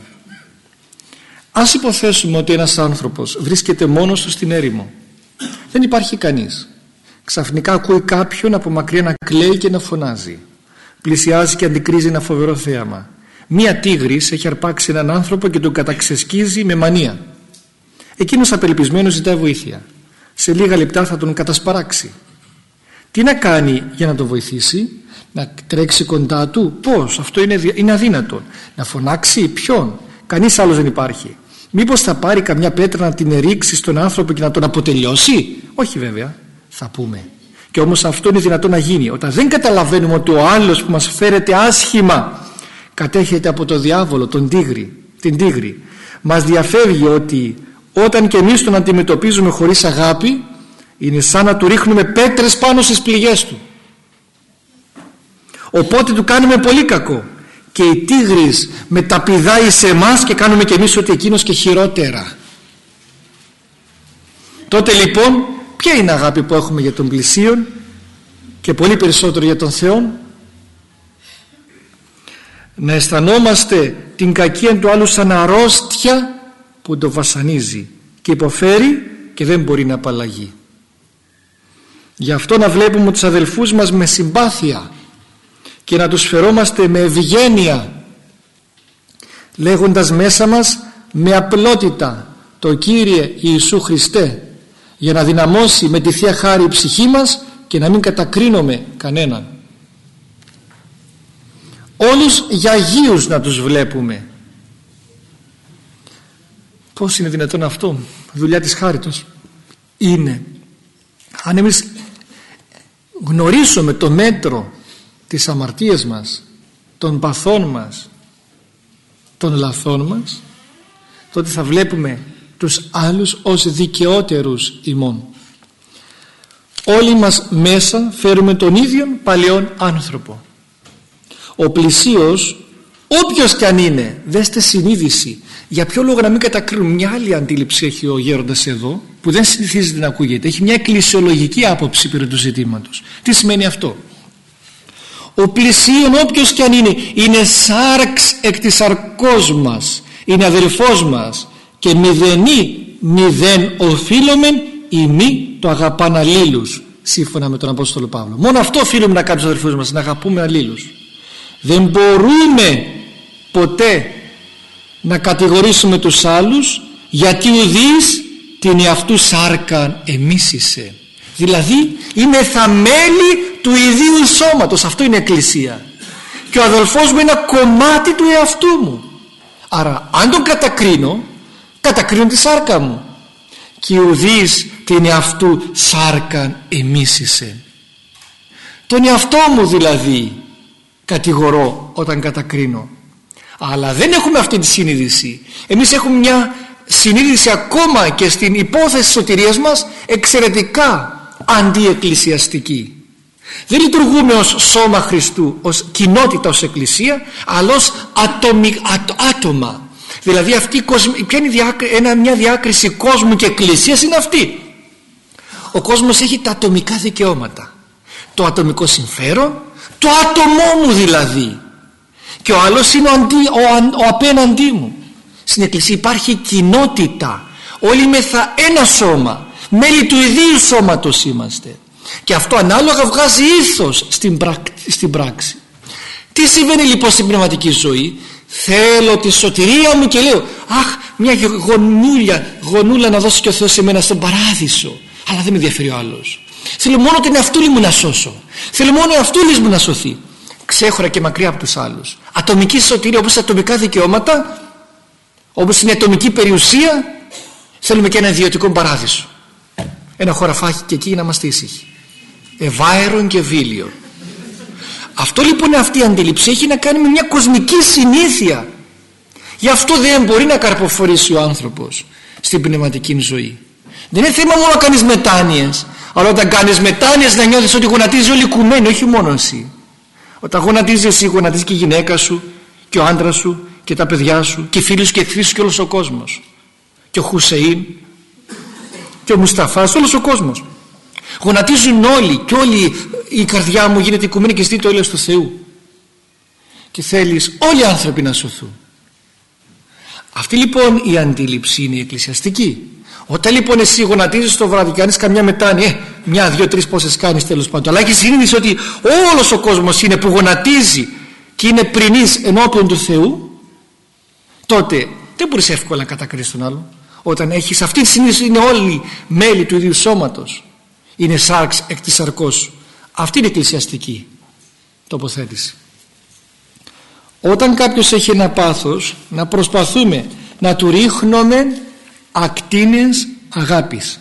Ας υποθέσουμε ότι ένας άνθρωπος βρίσκεται μόνος του στην έρημο. Δεν υπάρχει κανείς. Ξαφνικά ακούει κάποιον από μακριά να κλαίει και να φωνάζει. Πλησιάζει και αντικρίζει ένα φοβερό θέαμα. Μία τίγρης έχει αρπάξει έναν άνθρωπο και τον καταξεσκίζει με μανία. Εκείνος απελπισμένος ζητάει βοήθεια. Σε λίγα λεπτά θα τον κατασπαράξει. Τι να κάνει για να τον βοηθήσει, να τρέξει κοντά του, πώς, αυτό είναι, είναι αδύνατο. Να φωνάξει; Ποιον, κανείς άλλος δεν υπάρχει. Μήπως θα πάρει καμιά πέτρα να την ερίξει στον άνθρωπο και να τον αποτελειώσει; Όχι βέβαια, θα πούμε. Και όμως αυτό είναι δυνατό να γίνει. Όταν δεν καταλαβαίνουμε ότι ο άλλος που μας φέρεται άσχημα κατέχεται από το διάβολο, τον τίγρη, την τίγρη. Μας διαφεύγει ότι όταν και εμείς τον αντιμετωπίζουμε χωρίς αγάπη είναι σαν να του ρίχνουμε πέτρες πάνω στις πληγές του. Οπότε του κάνουμε πολύ κακό και η τίγρης μεταπηδάει σε εμάς και κάνουμε και εμείς ότι εκείνος και χειρότερα. Τότε λοιπόν ποια είναι η αγάπη που έχουμε για τον πλησίον και πολύ περισσότερο για τον Θεό να αισθανόμαστε την κακία του άλλου σαν αρρώστια που το βασανίζει και υποφέρει και δεν μπορεί να απαλλαγεί. Γι' αυτό να βλέπουμε τους αδελφούς μας με συμπάθεια και να τους φερόμαστε με ευγένεια λέγοντας μέσα μας με απλότητα το Κύριε Ιησού Χριστέ για να δυναμώσει με τη Θεία Χάρη η ψυχή μας και να μην κατακρίνουμε κανέναν. Όλους για Αγίους να τους βλέπουμε. Πως είναι δυνατόν αυτό; Δουλειά της χάριτος. Είναι. Αν εμείς γνωρίσουμε το μέτρο της αμαρτίας μας των παθών μας των λαθών μας τότε θα βλέπουμε τους άλλους ως δικαιότερους ημών. Όλοι μας μέσα φέρουμε τον ίδιο παλαιόν άνθρωπο. Ο πλησίος όποιος και αν είναι δέστε συνείδηση. Για ποιο λόγο να μην κατακρίνουμε; Μια άλλη αντίληψη έχει ο γέροντας εδώ που δεν συνηθίζεται να ακούγεται. Έχει μια εκκλησιολογική άποψη περί του ζητήματος. Τι σημαίνει αυτό; Ο πλησίον όποιος και αν είναι είναι σάρξ εκ της αρκός μας είναι αδελφός μας και μηδενή μηδέν οφείλομεν ή μη το αγαπάν αλλήλους σύμφωνα με τον Απόστολο Παύλο. Μόνο αυτό οφείλουμε να κάνουμε τους αδελφούς μας να αγαπούμε αλλήλους. Δεν μπορούμε ποτέ να κατηγορήσουμε τους άλλους γιατί ουδείς την εαυτούς σάρκαν εμίσησε δηλαδή είναι θα μέλη του ιδίου σώματος. Αυτό είναι εκκλησία. Και ο αδελφός μου είναι ένα κομμάτι του εαυτού μου. Άρα αν τον κατακρίνω κατακρίνω τη σάρκα μου. Και ουδείς την εαυτού σάρκαν εμίσησε τον εαυτό μου δηλαδή κατηγορώ όταν κατακρίνω. Αλλά δεν έχουμε αυτή τη συνείδηση. Εμείς έχουμε μια συνείδηση ακόμα και στην υπόθεση σωτηρίας μας εξαιρετικά αντιεκκλησιαστική. Δεν λειτουργούμε ως σώμα Χριστού ως κοινότητα ως εκκλησία αλλά ως άτομα. Δηλαδή αυτή, ποια είναι ένα, μια διάκριση κόσμου και εκκλησίας είναι αυτή. Ο κόσμος έχει τα ατομικά δικαιώματα. Το ατομικό συμφέρον το άτομό μου δηλαδή. Και ο άλλος είναι ο, αντί, ο, ο απέναντί μου. Στην εκκλησία υπάρχει κοινότητα. Όλοι μεθα ένα σώμα μέλη του ιδίου σώματος είμαστε. Και αυτό ανάλογα βγάζει ήθος στην, στην πράξη. Τι συμβαίνει λοιπόν στην πνευματική ζωή; Θέλω τη σωτηρία μου και λέω αχ μια γονούλια γονούλα να δώσει και ο Θεός σε μένα στον παράδεισο αλλά δεν με ενδιαφέρει ο άλλος. Θέλω μόνο την εαυτούλη μου να σώσω. Θέλω μόνο εαυτούλης μου να σωθεί. Ξέχωρα και μακριά από τους άλλους. Ατομική σωτηρία όπως τα ατομικά δικαιώματα όπως είναι η ατομική περιουσία θέλουμε και ένα ιδιωτικό παράδεισο ένα χωραφάκι και εκεί να είμαστε ήσυχοι ευάερον και βίλιο. Αυτό λοιπόν αυτή η αντίληψη έχει να κάνει με μια κοσμική συνήθεια. Γι' αυτό δεν μπορεί να καρποφορήσει ο άνθρωπος στην πνευματική ζωή. Δεν είναι θέμα μόνο να κάνεις μετάνοιες αλλά όταν κάνεις μετάνοιες να νιώθεις ότι γονατίζει όλοι κουμένοι όχι μόνο εσύ. Όταν γονατίζει εσύ γονατίζει και η γυναίκα σου και ο άντρας σου και τα παιδιά σου και οι φίλοι σου και εχθροί σου και όλος ο κόσμος. Και ο Χουσεΐν και ο Μουσταφάς όλος ο κόσμος. Γονατίζουν όλοι και όλη η καρδιά μου γίνεται οικουμένη και στείλει το έλεος του Θεού. Και θέλεις όλοι οι άνθρωποι να σωθούν. Αυτή λοιπόν η αντίληψη είναι η εκκλησιαστική. Όταν λοιπόν εσύ γονατίζεις το βράδυ και κάνεις καμιά μετάνοια ε, μια, δύο, τρεις πόσες κάνεις τέλος πάντων. Αλλά έχεις συνείδηση ότι όλος ο κόσμος είναι που γονατίζει και είναι πρινής ενώπιον του Θεού τότε δεν μπορείς εύκολα να κατακρίσεις τον άλλο όταν έχεις αυτή τη συνείδηση είναι όλοι μέλη του ίδιου σώματος. Είναι σάρξ εκ της σαρκός. Αυτή είναι η εκκλησιαστική τοποθέτηση. Όταν κάποιος έχει ένα πάθος να προσπαθούμε να του ρίχνουμε ακτίνες αγάπης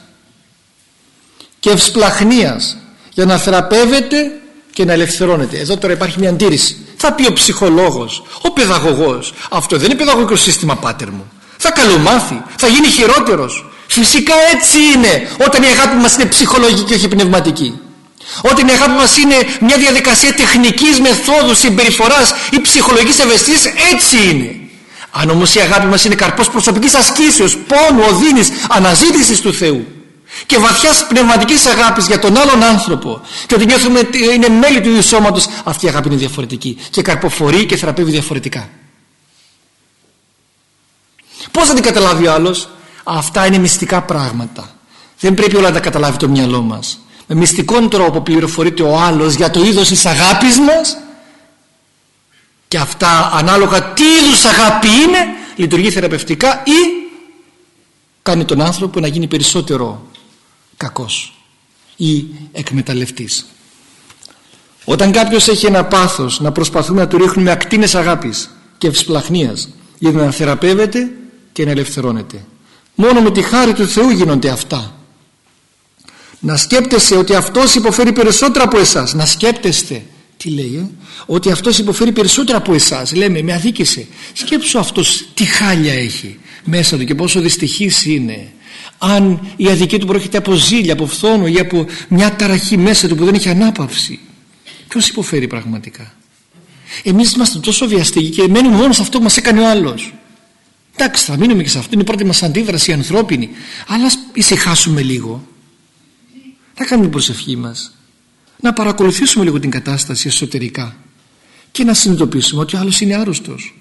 και ευσπλαχνίας για να θεραπεύεται και να ελευθερώνεται. Εδώ τώρα υπάρχει μια αντίρρηση. Θα πει ο ψυχολόγος, ο παιδαγωγός. Αυτό δεν είναι παιδαγωγικό σύστημα πάτερ μου θα καλομάθει, θα γίνει χειρότερος. Φυσικά έτσι είναι όταν η αγάπη μας είναι ψυχολογική και όχι πνευματική. Όταν η αγάπη μας είναι μια διαδικασία τεχνικής μεθόδου συμπεριφοράς ή ψυχολογικής ευαισθησίας έτσι είναι. Αν όμως η αγάπη μας είναι καρπός προσωπικής ασκήσεως πόνου, οδύνης, αναζήτησης του Θεού και βαθιάς πνευματικής αγάπης για τον άλλον άνθρωπο και ότι νιώθουμε ότι είναι μέλη του ίδιου σώματος αυτή η αγάπη είναι διαφορετική και καρποφορεί και θεραπεύει διαφορετικά Πώς θα την καταλάβει ο άλλος; Αυτά είναι μυστικά πράγματα. Δεν πρέπει όλα να τα καταλάβει το μυαλό μας. Με μυστικό τρόπο πληροφορείται ο άλλος Για το είδος της αγάπης μας. Και αυτά ανάλογα τι είδους αγάπη είναι Λειτουργεί θεραπευτικά Ή κάνει τον άνθρωπο να γίνει περισσότερο κακός Ή εκμεταλλευτής. Όταν κάποιος έχει ένα πάθος να προσπαθούμε να του ρίχνουμε ακτίνες αγάπης και ευσπλαχνίας για να θεραπεύεται και να ελευθερώνεται μόνο με τη χάρη του Θεού γίνονται αυτά. Να σκέπτεσαι ότι αυτός υποφέρει περισσότερα από εσάς. Να σκέπτεστε. Τι λέει ε; ότι αυτός υποφέρει περισσότερα από εσάς. Λέμε με αδίκησε. Σκέψου αυτός τι χάλια έχει μέσα του και πόσο δυστυχής είναι. Αν η αδικία του πρόκειται από ζήλια, από φθόνο ή από μια ταραχή μέσα του που δεν έχει ανάπαυση. Ποιος υποφέρει πραγματικά; Εμείς είμαστε τόσο βιαστικοί και μένουμε μόνο σε αυτό που μας έκανε ο άλλος εντάξει θα μείνουμε και σε αυτό είναι η πρώτη μας αντίδραση ανθρώπινη αλλά ας ησυχάσουμε λίγο. Να κάνουμε την προσευχή μας. Να παρακολουθήσουμε λίγο την κατάσταση εσωτερικά. Και να συνειδητοποιήσουμε ότι ο άλλος είναι άρρωστος.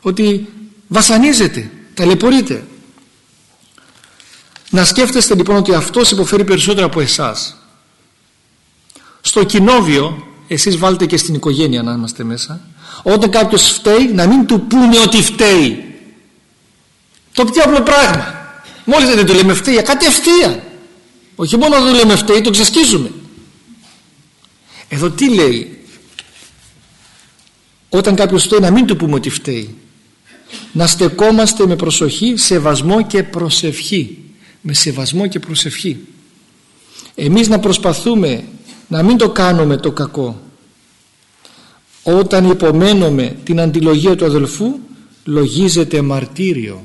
Ότι βασανίζεται, ταλαιπωρείται. Να σκέφτεστε λοιπόν ότι αυτός υποφέρει περισσότερο από εσάς. Στο κοινόβιο εσείς βάλτε και στην οικογένεια να είμαστε μέσα όταν κάποιος φταίει να μην του πούνε ότι φταίει το πιο απλό πράγμα. Μόλις δεν το λέμε ευθεία, κάτι ευθεία. Όχι μόνο δεν το λέμε ευθεία, το ξεσκίζουμε. Εδώ τι λέει; Όταν κάποιος φταίει να μην του πούμε ότι φταίει. Να στεκόμαστε με προσοχή, σεβασμό και προσευχή. Με σεβασμό και προσευχή. Εμείς να προσπαθούμε να μην το κάνουμε το κακό. Όταν υπομένουμε την αντιλογία του αδελφού λογίζεται μαρτύριο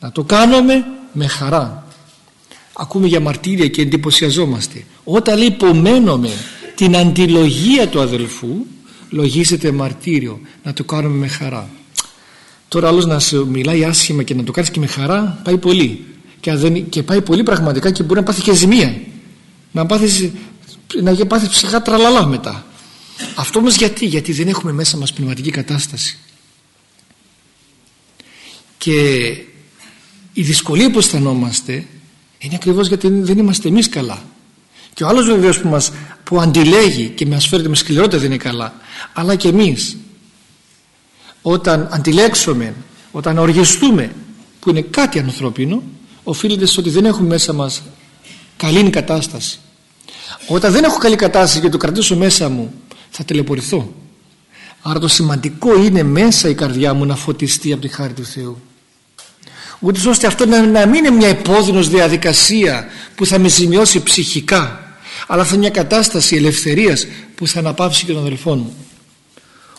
να το κάνουμε με χαρά. Ακούμε για μαρτύρια και εντυπωσιαζόμαστε. Όταν λέει υπομένουμε την αντιλογία του αδελφού λογίζεται μαρτύριο να το κάνουμε με χαρά. Τώρα άλλος να σου μιλάει άσχημα και να το κάνεις και με χαρά πάει πολύ. Και, δεν, και πάει πολύ πραγματικά και μπορεί να πάθει και ζημία. Να πάθεις, να πάθεις ψυχά τραλαλά μετά. Αυτό όμως γιατί; Γιατί δεν έχουμε μέσα μας πνευματική κατάσταση. Και η δυσκολία που αισθανόμαστε είναι ακριβώς γιατί δεν είμαστε εμείς καλά. Και ο άλλος βεβαίως που, μας, που αντιλέγει και μας φέρεται με σκληρότητα δεν είναι καλά αλλά και εμείς. Όταν αντιλέξουμε όταν οργιστούμε που είναι κάτι ανθρώπινο οφείλεται στο ότι δεν έχουμε μέσα μας καλή κατάσταση. Όταν δεν έχω καλή κατάσταση και το κρατήσω μέσα μου θα τελεπορηθώ άρα το σημαντικό είναι μέσα η καρδιά μου να φωτιστεί από τη χάρη του Θεού ούτε ώστε αυτό να, να μην είναι μια επώδυνος διαδικασία που θα με ζημιώσει ψυχικά αλλά θα είναι μια κατάσταση ελευθερίας που θα αναπαύσει και τον αδελφό μου.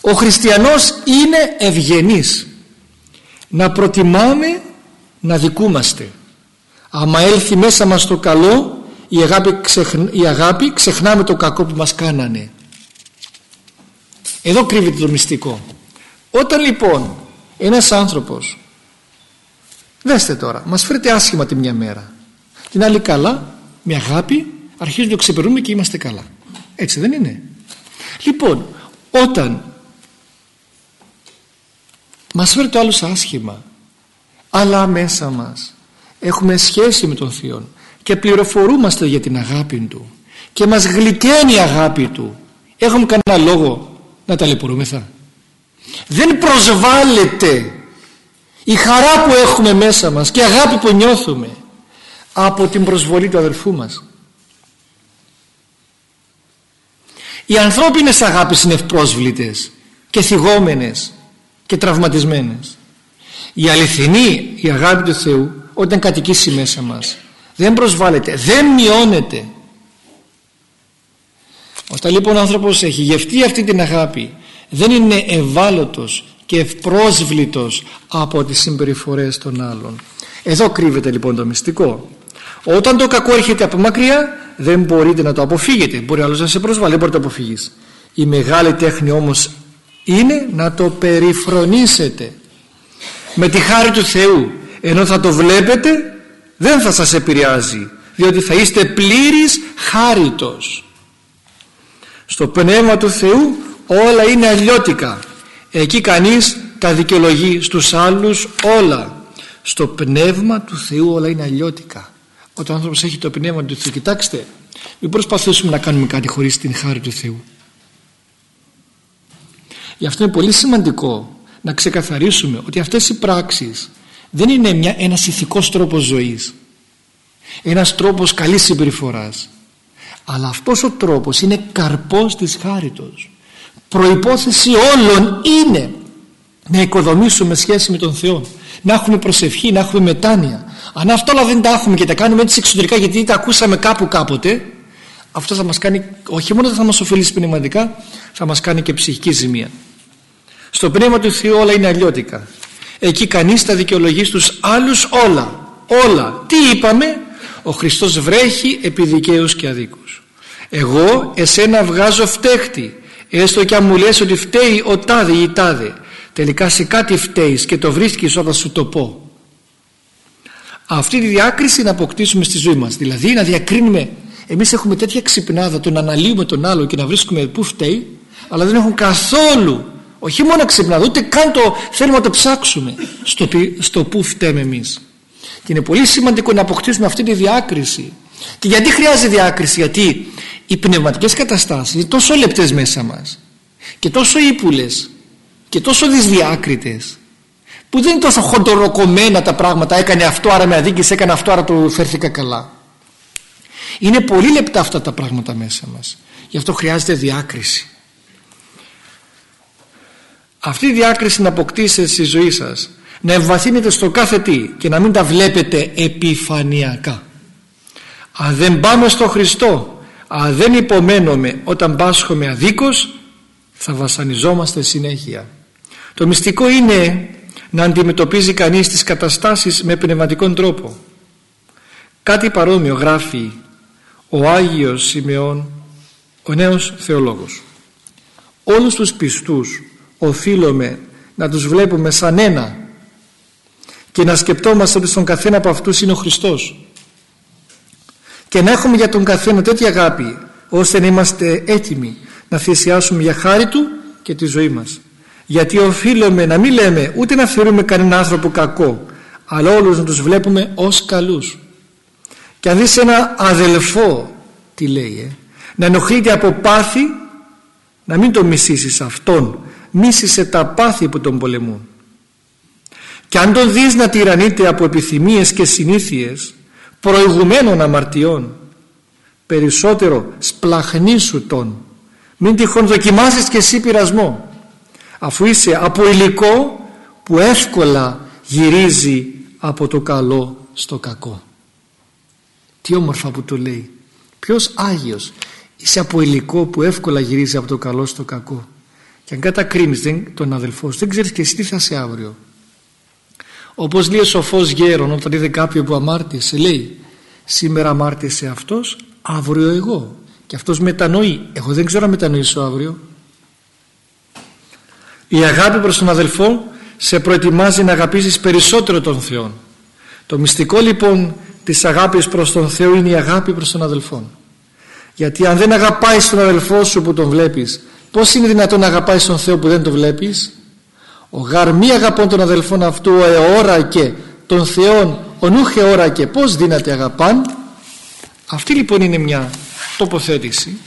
Ο χριστιανός είναι ευγενής. Να προτιμάμε να δικούμαστε. Άμα έλθει μέσα μας το καλό η αγάπη, η αγάπη ξεχνάμε το κακό που μας κάνανε. Εδώ κρύβεται το μυστικό. Όταν λοιπόν ένας άνθρωπος Δέστε τώρα, μας φέρετε άσχημα τη μια μέρα. Την άλλη καλά, με αγάπη, αρχίζουμε να το ξεπερνούμε και είμαστε καλά. Έτσι δεν είναι; Λοιπόν, όταν μας φέρει το άλλο άσχημα αλλά μέσα μας έχουμε σχέση με τον Θεό και πληροφορούμαστε για την αγάπη Του και μας γλυκαίνει η αγάπη Του έχουμε κανένα λόγο να ταλαιπωρούμεθα; Δεν προσβάλλεται η χαρά που έχουμε μέσα μας και η αγάπη που νιώθουμε από την προσβολή του αδερφού μας. Οι ανθρώπινες αγάπης είναι ευπρόσβλητες και θυγόμενες και τραυματισμένες. Η αληθινή η αγάπη του Θεού όταν κατοικήσει μέσα μας δεν προσβάλλεται, δεν μειώνεται. Όταν λοιπόν ο άνθρωπος έχει γευτεί αυτή την αγάπη δεν είναι ευάλωτος και ευπρόσβλητος από τις συμπεριφορές των άλλων. Εδώ κρύβεται λοιπόν το μυστικό. Όταν το κακό έρχεται από μακριά δεν μπορείτε να το αποφύγετε. Μπορεί άλλος να σε προσβάλλει δεν μπορεί να το αποφύγεις. Η μεγάλη τέχνη όμως είναι να το περιφρονήσετε. Με τη χάρη του Θεού ενώ θα το βλέπετε δεν θα σας επηρεάζει διότι θα είστε πλήρης χάριτος. Στο πνεύμα του Θεού όλα είναι αλλιώτικα εκεί κανείς τα δικαιολογεί στους άλλους όλα. Στο πνεύμα του Θεού όλα είναι αλλιώτικα. Όταν ο άνθρωπος έχει το πνεύμα του Θεού κοιτάξτε μην προσπαθήσουμε να κάνουμε κάτι χωρίς την χάρη του Θεού. Γι' αυτό είναι πολύ σημαντικό να ξεκαθαρίσουμε ότι αυτές οι πράξεις δεν είναι μια, ένας ηθικός τρόπος ζωής ένας τρόπος καλής συμπεριφοράς. Αλλά αυτός ο τρόπος είναι καρπός της χάριτος προϋπόθεση όλων είναι να οικοδομήσουμε σχέση με τον Θεό να έχουμε προσευχή, να έχουμε μετάνοια. Αν αυτό όλα δεν τα έχουμε και τα κάνουμε έτσι εξωτερικά γιατί τα ακούσαμε κάπου κάποτε αυτό θα μας κάνει όχι μόνο θα μας ωφελήσει πνευματικά θα μας κάνει και ψυχική ζημία. Στο πνεύμα του Θεού όλα είναι αλλιώτικα. Εκεί κανείς θα δικαιολογεί στους άλλους όλα. Όλα. Τι είπαμε; Ο Χριστός βρέχει επί δικαίους και αδίκους. Εγώ εσένα βγάζω φταίχτη έστω και αν μου λες ότι φταίει ο τάδε ή η τάδε. Τελικά σε κάτι φταίεις και το βρίσκεις όταν σου το πω. Αυτή τη διάκριση να αποκτήσουμε στη ζωή μας. Δηλαδή να διακρίνουμε εμείς έχουμε τέτοια ξυπνάδα το να αναλύουμε τον άλλο και να βρίσκουμε πού φταίει αλλά δεν έχουν καθόλου όχι μόνο ξυπνάδα ούτε καν το θέλουμε να το ψάξουμε στο, στο πού φταίμε εμείς. Και είναι πολύ σημαντικό να αποκτήσουμε αυτή τη διάκριση. Και γιατί χρειάζεται διάκριση γιατί οι πνευματικές καταστάσεις είναι τόσο λεπτές μέσα μας και τόσο ύπουλες και τόσο δυσδιάκριτες που δεν είναι τόσο χοντοροκομμένα τα πράγματα έκανε αυτό άρα με αδίκησε έκανε αυτό άρα το φέρθηκα καλά είναι πολύ λεπτά αυτά τα πράγματα μέσα μας. Γι' αυτό χρειάζεται διάκριση. Αυτή η διάκριση να αποκτήσετε στη ζωή σας να εμβαθύνετε στο κάθε τι και να μην τα βλέπετε επιφανειακά. Αν δεν πάμε στο Χριστό αν δεν υπομένουμε όταν πάσχουμε αδίκως θα βασανιζόμαστε συνέχεια. Το μυστικό είναι να αντιμετωπίζει κανείς τις καταστάσεις με πνευματικόν τρόπο. Κάτι παρόμοιο γράφει ο Άγιος Σημεών ο νέος θεολόγος. Όλους τους πιστούς οφείλουμε να τους βλέπουμε σαν ένα και να σκεπτόμαστε ότι στον καθένα από αυτούς είναι ο Χριστός και να έχουμε για τον καθένα τέτοια αγάπη ώστε να είμαστε έτοιμοι να θυσιάσουμε για χάρη Του και τη ζωή μας. Γιατί οφείλουμε να μην λέμε ούτε να θεωρούμε κανένα άνθρωπο κακό αλλά όλους να τους βλέπουμε ως καλούς. Και αν δεις ένα αδελφό τι λέει ε, να ενοχλείται από πάθη να μην το μισήσεις αυτόν μίσησε τα πάθη που τον πολεμούν. Και αν τον δεις να τυραννείται από επιθυμίες και συνήθειες προηγουμένων αμαρτιών περισσότερο σπλαχνίσου τον μην τυχόν δοκιμάσεις και εσύ πειρασμό. Αφού είσαι από υλικό που εύκολα γυρίζει από το καλό στο κακό. Τι όμορφα που το λέει. Ποιος Άγιος είσαι από υλικό που εύκολα γυρίζει από το καλό στο κακό. Και αν κατακρίνεις τον αδελφό σου δεν ξέρεις και εσύ τι θα σε αύριο όπως λέει ο σοφός γέρον όταν είδε κάποιον που αμάρτησε λέει σήμερα αμάρτησε αυτός αύριο εγώ και αυτός μετανοεί. Εγώ δεν ξέρω αν μετανοήσω αύριο. Η αγάπη προς τον αδελφό σε προετοιμάζει να αγαπήσεις περισσότερο τον Θεό το μυστικό λοιπόν της αγάπης προς τον Θεό είναι η αγάπη προς τον αδελφό. Γιατί αν δεν αγαπάεις τον αδελφό σου που τον βλέπεις Πώς είναι δυνατόν να αγαπάεις τον Θεό που δεν το βλέπεις; Ο γαρ μη αγαπών των αδελφών αυτού ο εώρακε των Θεών ο νούχε ώρακε πως δύναται αγαπάν. Αυτή λοιπόν είναι μια τοποθέτηση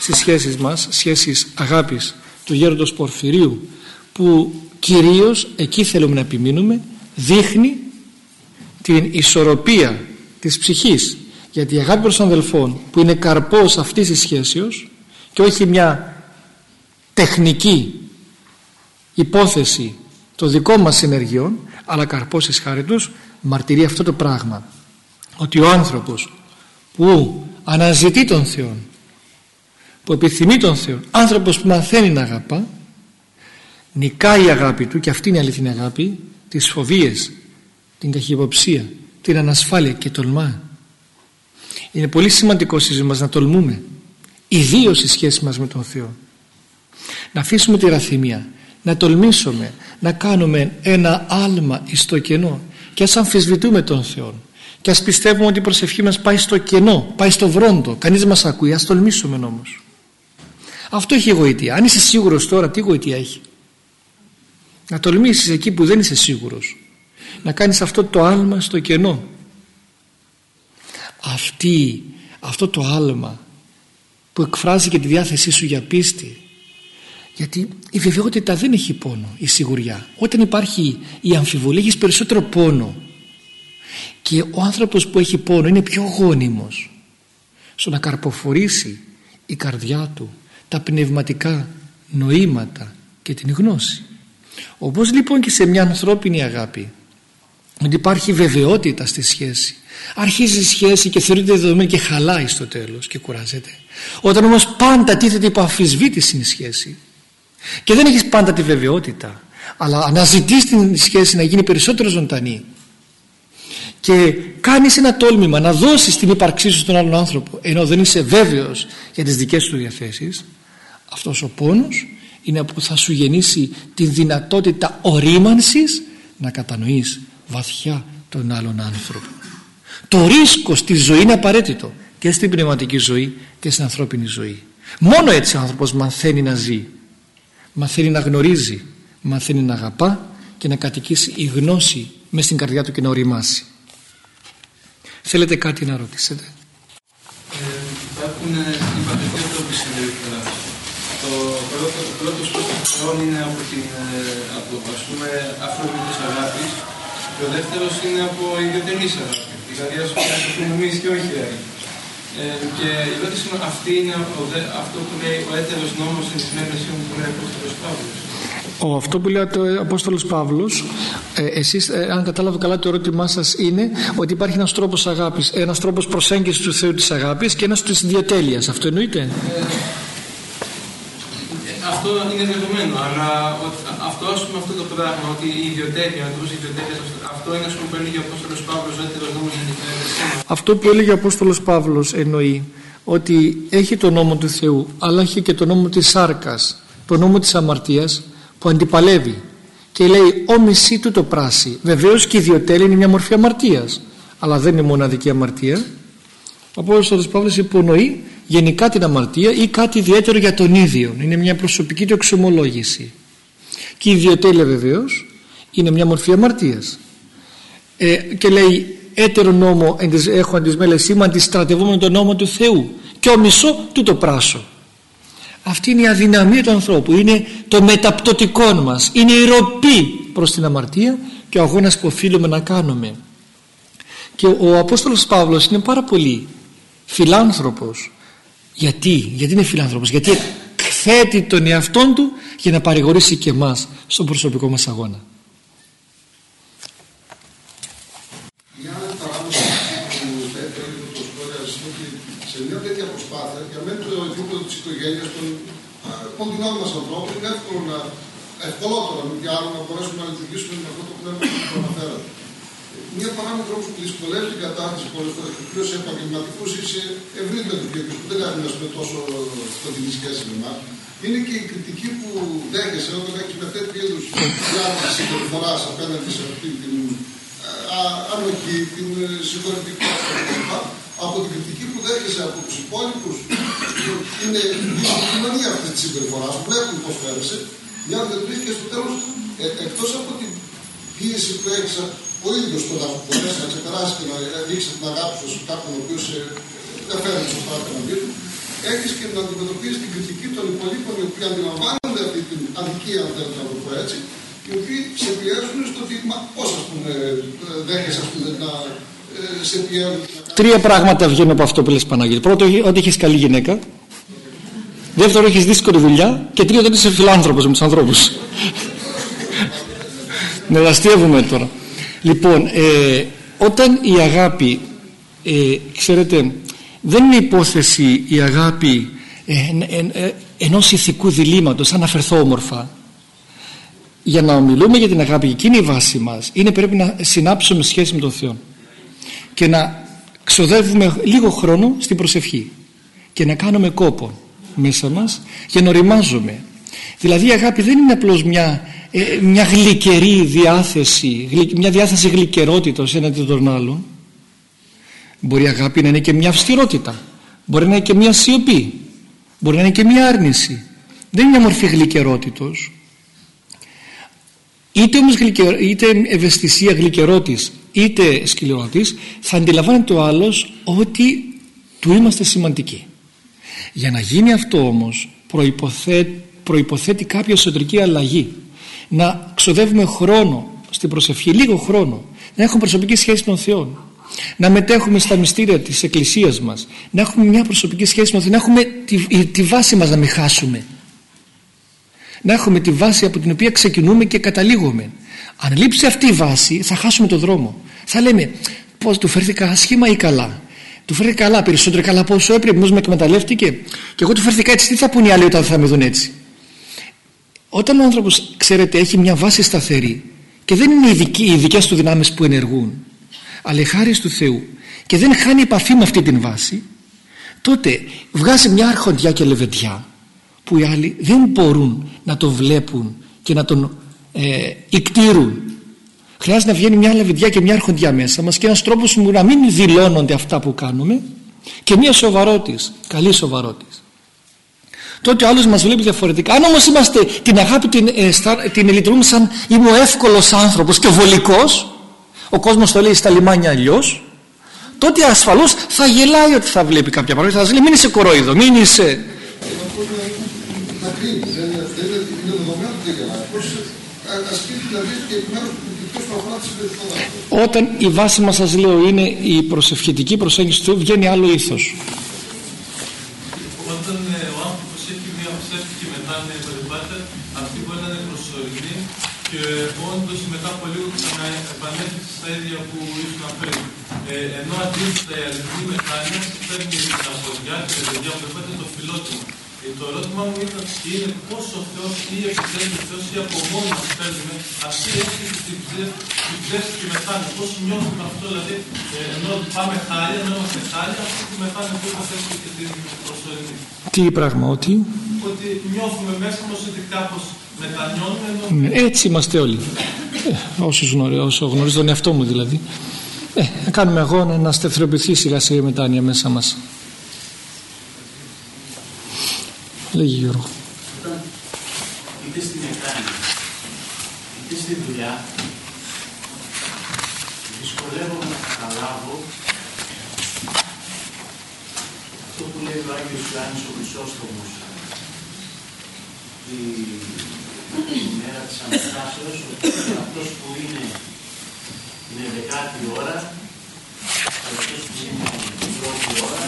στις σχέσεις μας σχέσεις αγάπης του γέροντος Πορφυρίου που κυρίως εκεί θέλουμε να επιμείνουμε δείχνει την ισορροπία της ψυχής. Γιατί η αγάπη προς τον αδελφών που είναι καρπός αυτής της σχέσεως και όχι μια τεχνική υπόθεση των δικών μας ενεργειών αλλά καρπός της χάρη τους μαρτυρεί αυτό το πράγμα. Ότι ο άνθρωπος που αναζητεί τον Θεό που επιθυμεί τον Θεό άνθρωπος που μαθαίνει να αγαπά νικάει η αγάπη του και αυτή είναι η αληθινή αγάπη τις φοβίες την καχυποψία την ανασφάλεια και τολμά. Είναι πολύ σημαντικό στη μας να τολμούμε ιδίως η σχέση μας με τον Θεό. Να αφήσουμε τη ραθυμία να τολμήσουμε να κάνουμε ένα άλμα στο κενό και ας αμφισβητούμε τον Θεό και ας πιστεύουμε ότι η προσευχή μας πάει στο κενό πάει στο βρόντο, κανείς μας ακούει ας τολμήσουμε όμως. Αυτό έχει γοητεία. Αν είσαι σίγουρος τώρα τι γοητεία έχει; Να τολμήσεις εκεί που δεν είσαι σίγουρος. Να κάνεις αυτό το άλμα στο κενό. Αυτή, αυτό το άλμα που εκφράζει και τη διάθεσή σου για πίστη γιατί η βεβαιότητα δεν έχει πόνο η σιγουριά. Όταν υπάρχει η αμφιβολία έχεις περισσότερο πόνο. Και ο άνθρωπος που έχει πόνο είναι πιο γόνιμος. Στο να καρποφορήσει η καρδιά του τα πνευματικά νοήματα και την γνώση. Όπως λοιπόν και σε μια ανθρώπινη αγάπη ότι υπάρχει βεβαιότητα στη σχέση αρχίζει η σχέση και θεωρείται δεδομένη και χαλάει στο τέλος και κουράζεται. Όταν όμως πάντα τίθεται υπό αφισβήτηση η σχέση και δεν έχεις πάντα τη βεβαιότητα αλλά αναζητείς την σχέση να γίνει περισσότερο ζωντανή. Και κάνεις ένα τόλμημα να δώσεις την ύπαρξή σου στον άλλον άνθρωπο ενώ δεν είσαι βέβαιος για τις δικές του διαθέσεις αυτός ο πόνος είναι που θα σου γεννήσει τη δυνατότητα ορίμανσης να κατανοείς βαθιά τον άλλον άνθρωπο. Το ρίσκο στη ζωή είναι απαραίτητο και στην πνευματική ζωή και στην ανθρώπινη ζωή. Μόνο έτσι ο άνθρωπος μαθαίνει να ζει μαθαίνει να γνωρίζει μαθαίνει να αγαπά και να κατοικήσει η γνώση μέσα στην καρδιά του και να οριμάσει. Θέλετε κάτι να ρωτήσετε; Ε, υπάρχουν είπατε δύο τρόποι το πρώτο, το πρώτο σπίτι είναι από την ε, από, ας πούμε, αφροδίτης αγάπης. Και ο δεύτερος είναι από ιδιωτελής αγάπης. Δηλαδή ας πούμε εμείς και όχι άλλοι ε, και η ερώτηση είναι αυτή είναι αυτό που λέει ο έτερος νόμος στην συνέντευξη που λέει ο Απόστολος Παύλος. Ο, αυτό που λέει ο Απόστολος Παύλος ε, εσείς ε, αν κατάλαβα καλά το ερώτημά σας είναι ότι υπάρχει ένας τρόπος αγάπης ένας τρόπος προσέγγισης του Θεού της αγάπης και ένας της ιδιοτέλειας αυτό εννοείται; Ε, αυτό είναι δεδομένο, αλλά αυτό, ας πούμε, αυτό το πράγμα, ότι η ιδιωτέλεια, ο η ιδιωτέλεια, αυτό είναι αυτό που έλεγε ο Απόστολος Παύλος, ο νόμος Αυτό που έλεγε ο Απόστολος Παύλος εννοεί ότι έχει το νόμο του Θεού, αλλά έχει και το νόμο της σάρκας, το νόμο της αμαρτίας που αντιπαλεύει και λέει «Ο μισή του το πράσι». Βεβαίως και η ιδιωτέλεια είναι μια μορφή αμαρτίας, αλλά δεν είναι μοναδική αμαρτία. Ο Απόστολος Παύλος υπονοεί γενικά την αμαρτία ή κάτι ιδιαίτερο για τον ίδιο. Είναι μια προσωπική του εξομολόγηση. Και η ιδιωτέλεια βεβαίως είναι μια μορφή αμαρτίας. Ε, και λέει έτερο νόμο έχω αντισμέλε σήμα αντιστρατευόμενο τον νόμο του Θεού και ο μισό του το πράσο. Αυτή είναι η αδυναμία του ανθρώπου, είναι το μεταπτωτικό μας, είναι η ροπή προς την αμαρτία και ο αγώνας που οφείλουμε να κάνουμε. Και ο Απόστολος Παύλος είναι πάρα πολύ φιλάνθρωπος γιατί, γιατί είναι φιλάνθρωπος, γιατί εκθέτει τον εαυτόν του για να παρηγορήσει και εμάς στον προσωπικό μας αγώνα. Μια άλλη παράδοση που θα ήθελα να το σχολιάσω ότι σε μια τέτοια προσπάθεια για μένα το επίπεδο της οικογένειας των κοντινών μας ανθρώπων είναι εύκολο να ευκολότερο με τι άλλο να μπορέσουμε να λειτουργήσουμε με αυτό το πνεύμα που αναφέρατε μια παράμετρο που δυσκολεύει την κατάρτιση πολλές φορές, κυρίω σε επαγγελματικού ή σε ευρύτερους κύκλου που δεν έχουν πούμε, τόσο κοντινή σχέση με εμάς, είναι και η κριτική που δέχεσαι όταν έχεις με τέτοιου είδους διάθεση συμπεριφοράς απέναντι σε αυτή την ανοχή, την συγχωρητικότητα κτλ. Από την κριτική που δέχεσαι από τους υπόλοιπους, είναι η κοινωνία αυτή της συμπεριφοράς, βλέπουν πώ φέρεσαι μια δεν το και στο τέλος, ε, εκτός από την πίεση που έχεις ο ίδιος το να μπορέσει να ξεπεράσει και να δείξει την αγάπη σου σε κάποιον ο οποίος ε, δεν φέρνει σωστά απέναντί του, έχεις και να αντιμετωπίσεις την κριτική των υπολείπων οι οποίοι αντιλαμβάνονται αυτή την αδικία, αν θέλετε να το πω έτσι, οι οποίοι σε πιέζουν στο ότι, μα πώς ας πούμε, δέχεσαι ας πούμε, να ε, σε πιέζουν. Τρία πράγματα βγαίνουν από αυτό που λες Παναγία. Πρώτο, ότι έχεις καλή γυναίκα. Δεύτερο, έχεις δύσκολη δουλειά. Και τρίτο, ότι είσαι φιλάνθρωπος με τους ανθρώπους. ναι, δαστιεύουμε τώρα. Λοιπόν, ε, όταν η αγάπη, ε, ξέρετε, δεν είναι υπόθεση η αγάπη ε, ε, ε, ενός ηθικού διλήμματος, αν αφαιρθώ όμορφα. Για να μιλούμε για την αγάπη, εκείνη η βάση μας, είναι πρέπει να συνάψουμε σχέση με τον Θεό και να ξοδεύουμε λίγο χρόνο στην προσευχή και να κάνουμε κόπο μέσα μας για να οριμάζουμε. Δηλαδή η αγάπη δεν είναι απλώς μια, ε, μια γλυκερή διάθεση, μια διάθεση γλυκερότητας έναντι των άλλων. Μπορεί η αγάπη να είναι και μια αυστηρότητα, μπορεί να είναι και μια σιωπή, μπορεί να είναι και μια άρνηση. Δεν είναι μια μορφή γλυκερότητος. Είτε όμως είτε ευαισθησία γλυκερότης είτε σκληρότης θα αντιλαμβάνεται ο άλλος ότι του είμαστε σημαντικοί. Για να γίνει αυτό όμως προϋποθέτει, προϋποθέτει κάποια εσωτερική αλλαγή. Να ξοδεύουμε χρόνο στην προσευχή, λίγο χρόνο. Να έχουμε προσωπική σχέση με τον Θεό. Να μετέχουμε στα μυστήρια της Εκκλησίας μας. Να έχουμε μια προσωπική σχέση με τον Θεό. Να έχουμε τη, τη βάση μας να μην χάσουμε. Να έχουμε τη βάση από την οποία ξεκινούμε και καταλήγουμε. Αν λείψει αυτή η βάση θα χάσουμε το δρόμο. Θα λέμε πώς του φέρθηκα άσχημα ή καλά; Του φέρθηκα καλά, περισσότερο καλά από όσο έπρεπε, μήπως με εκμεταλλεύτηκε; Και εγώ του φέρθηκα έτσι, τι θα πούνε οι άλλοι όταν θα με δουν έτσι; Όταν ο άνθρωπος, ξέρετε, έχει μια βάση σταθερή και δεν είναι οι δικές του δυνάμεις που ενεργούν, αλλά η χάρη του Θεού και δεν χάνει επαφή με αυτή την βάση, τότε βγάζει μια αρχοντιά και λεβεντιά που οι άλλοι δεν μπορούν να το βλέπουν και να τον ε, ικτήρουν χρειάζεται να βγαίνει μια λεβεντιά και μια αρχοντιά μέσα μας και ένας τρόπος που να μην δηλώνονται αυτά που κάνουμε και μια σοβαρότης, καλή σοβαρότης. Τότε ο άλλος μας βλέπει διαφορετικά. Αν όμως είμαστε την αγάπη την, ε, την λειτουργούμε σαν είμαι ο εύκολος άνθρωπος και βολικός ο κόσμος το λέει στα λιμάνια αλλιώς. τότε ασφαλώς θα γελάει ότι θα βλέπει κάποια πράγματα. Θα σας λέει μην είσαι κορόιδο, μην είσαι όταν η βάση μας σας λέω είναι η προσευχητική προσέγγιση του βγαίνει άλλο ήθος όταν ε, ο άνθρωπος έχει μια ψεύτικη μετά με αυτή μπορεί να είναι προσωρινή και όντως μετά από λίγο επανέλθει στα ίδια που ήσουν πριν. Ε, ενώ αντίθετα η αληθινή μετάνοια φέρνει την αγοριά και την παιδιά που το φιλότιμο. Ε, το ερώτημά μου ήταν, είναι πόσο ο Θεός ή επιτρέπει ο Θεός ή από μόνος μας παίρνουμε αυτή έχει την ψεύση και μετάνοια. Πώς νιώθουμε αυτό, δηλαδή, ε, ενώ πάμε χάλια, ενώ είμαστε χάλια, αυτή τη μετάνοια που μας έχει και την προσωρινή. Τι πράγμα, ότι... Ότι νιώθουμε μέσα μας ότι κάπως μετανιώνουμε ενώ... Ναι, έτσι είμαστε όλοι. Ε, όσους γνωρίζω, όσο γνωρίζω τον εαυτό μου δηλαδή. Ε, να κάνουμε αγώνα να στεθεροποιηθεί σιγά σιγά η μετάνοια μέσα μας. Λέγει Γιώργο. Είτε στην εκάνη, είτε στη δουλειά, δυσκολεύομαι να καταλάβω αυτό που λέει ο Άγιος Ιωάννης ο Χρυσόστομος. Η, η μέρα της Αναστάσεως ότι αυτός που είναι είναι δεκάτη ώρα και αυτός που είναι την πρώτη ώρα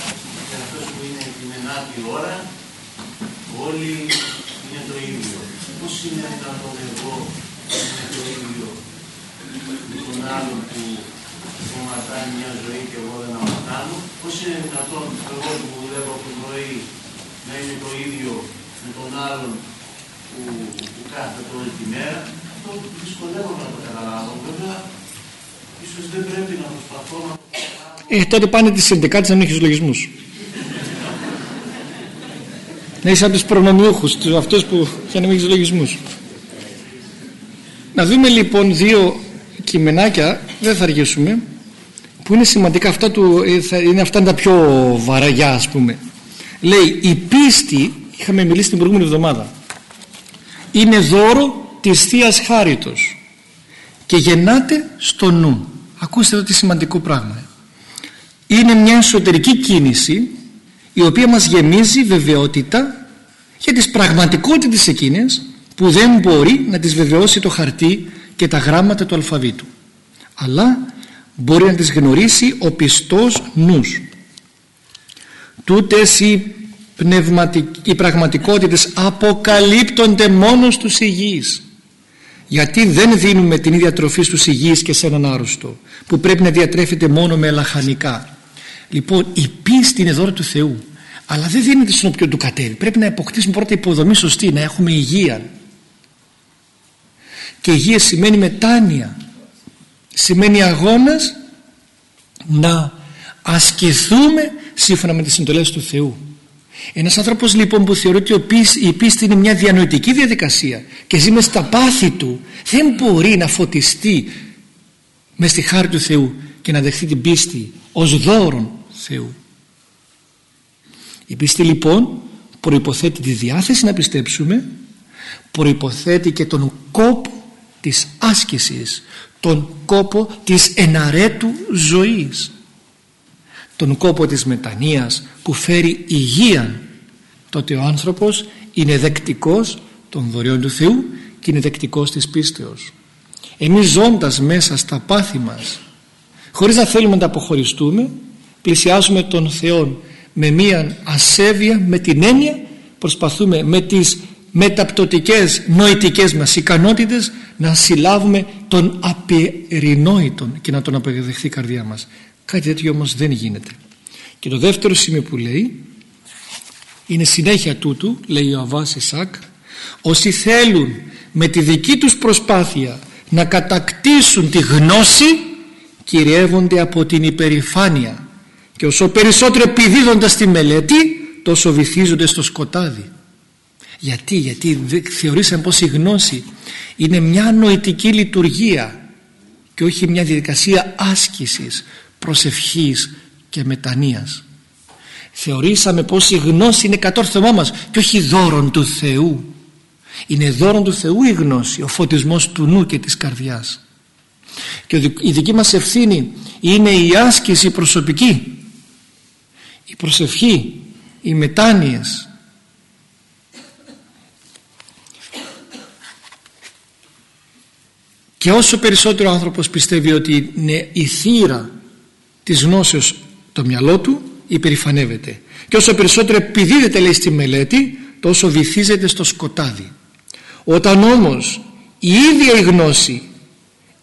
και αυτός που είναι την ενάτη ώρα όλοι είναι το ίδιο. Πώς είναι δυνατόν εγώ είναι το ίδιο με τον άλλον που αματάνει μια ζωή και εγώ δεν αματάνω. Πώς είναι δυνατόν εγώ που δουλεύω από το πρωί να είναι το ίδιο με τον άλλον που, που κάθεται όλη τη μέρα; Αυτό δυσκολεύομαι να το καταλάβω. Βέβαια, ίσως δεν πρέπει να προσπαθώ να το ε, τότε πάνε τις 11 να μην έχεις λογισμούς να είσαι από τους προνομιούχους τους αυτούς που για να μην έχεις λογισμούς. Να δούμε λοιπόν δύο κειμενάκια δεν θα αργήσουμε που είναι σημαντικά αυτά του, ε, είναι αυτά τα πιο βαραγιά ας πούμε. Λέει η πίστη είχαμε μιλήσει την προηγούμενη εβδομάδα. Είναι δώρο της θείας Χάριτος και γεννάται στο νου ακούστε εδώ τι σημαντικό πράγμα. Είναι μια εσωτερική κίνηση η οποία μας γεμίζει βεβαιότητα για τις πραγματικότητες εκείνες που δεν μπορεί να τις βεβαιώσει το χαρτί και τα γράμματα του αλφαβήτου αλλά μπορεί να τις γνωρίσει ο πιστός νους. Τούτες οι, οι πραγματικότητες αποκαλύπτονται μόνος στους υγιείς. Γιατί δεν δίνουμε την ίδια τροφή στους υγιείς και σε έναν άρρωστο που πρέπει να διατρέφεται μόνο με λαχανικά λοιπόν η πίστη είναι δώρο του Θεού αλλά δεν δίνεται στον οποίο του κατέβει. Πρέπει να αποκτήσουμε πρώτα υποδομή σωστή να έχουμε υγεία. Και υγεία σημαίνει μετάνοια. Σημαίνει αγώνας να ασκηθούμε σύμφωνα με τις συντολές του Θεού. Ένας άνθρωπος λοιπόν που θεωρεί ότι η πίστη είναι μια διανοητική διαδικασία και ζει μες στα πάθη του δεν μπορεί να φωτιστεί μες στη χάρη του Θεού και να δεχθεί την πίστη ως δώρον Θεού. Η πίστη λοιπόν προϋποθέτει τη διάθεση να πιστέψουμε προϋποθέτει και τον κόπο της άσκησης τον κόπο της εναρέτου ζωής τον κόπο της μετανοίας που φέρει υγεία τότε ο άνθρωπος είναι δεκτικός των δωριών του Θεού και είναι δεκτικός της πίστεως εμείς ζώντας μέσα στα πάθη μας χωρίς να θέλουμε να τα αποχωριστούμε πλησιάζουμε τον Θεό με μία ασέβεια με την έννοια προσπαθούμε με τις μεταπτωτικές νοητικές μας ικανότητες να συλλάβουμε τον απερινόητον και να τον αποδεχθεί η καρδιά μας. Κάτι τέτοιο όμως δεν γίνεται. Και το δεύτερο σημείο που λέει είναι συνέχεια τούτου λέει ο Αβάς Ισάκ όσοι θέλουν με τη δική τους προσπάθεια να κατακτήσουν τη γνώση κυριεύονται από την υπερηφάνεια και όσο περισσότερο επιδίδοντας τη μελέτη τόσο βυθίζονται στο σκοτάδι γιατί, γιατί θεωρήσαμε πως η γνώση είναι μια νοητική λειτουργία και όχι μια διαδικασία άσκησης, προσευχής και μετανοίας. Θεωρήσαμε πως η γνώση είναι κατόρθωμά μας και όχι δώρον του Θεού. Είναι δώρον του Θεού η γνώση, ο φωτισμός του νου και της καρδιάς. Και η δική μας ευθύνη είναι η άσκηση προσωπική, η προσευχή, οι μετάνοιες, Και όσο περισσότερο ο άνθρωπος πιστεύει ότι είναι η θύρα της γνώσεως το μυαλό του υπερηφανεύεται. Και όσο περισσότερο επιδίδεται λέει στη μελέτη τόσο βυθίζεται στο σκοτάδι. Όταν όμως η ίδια η γνώση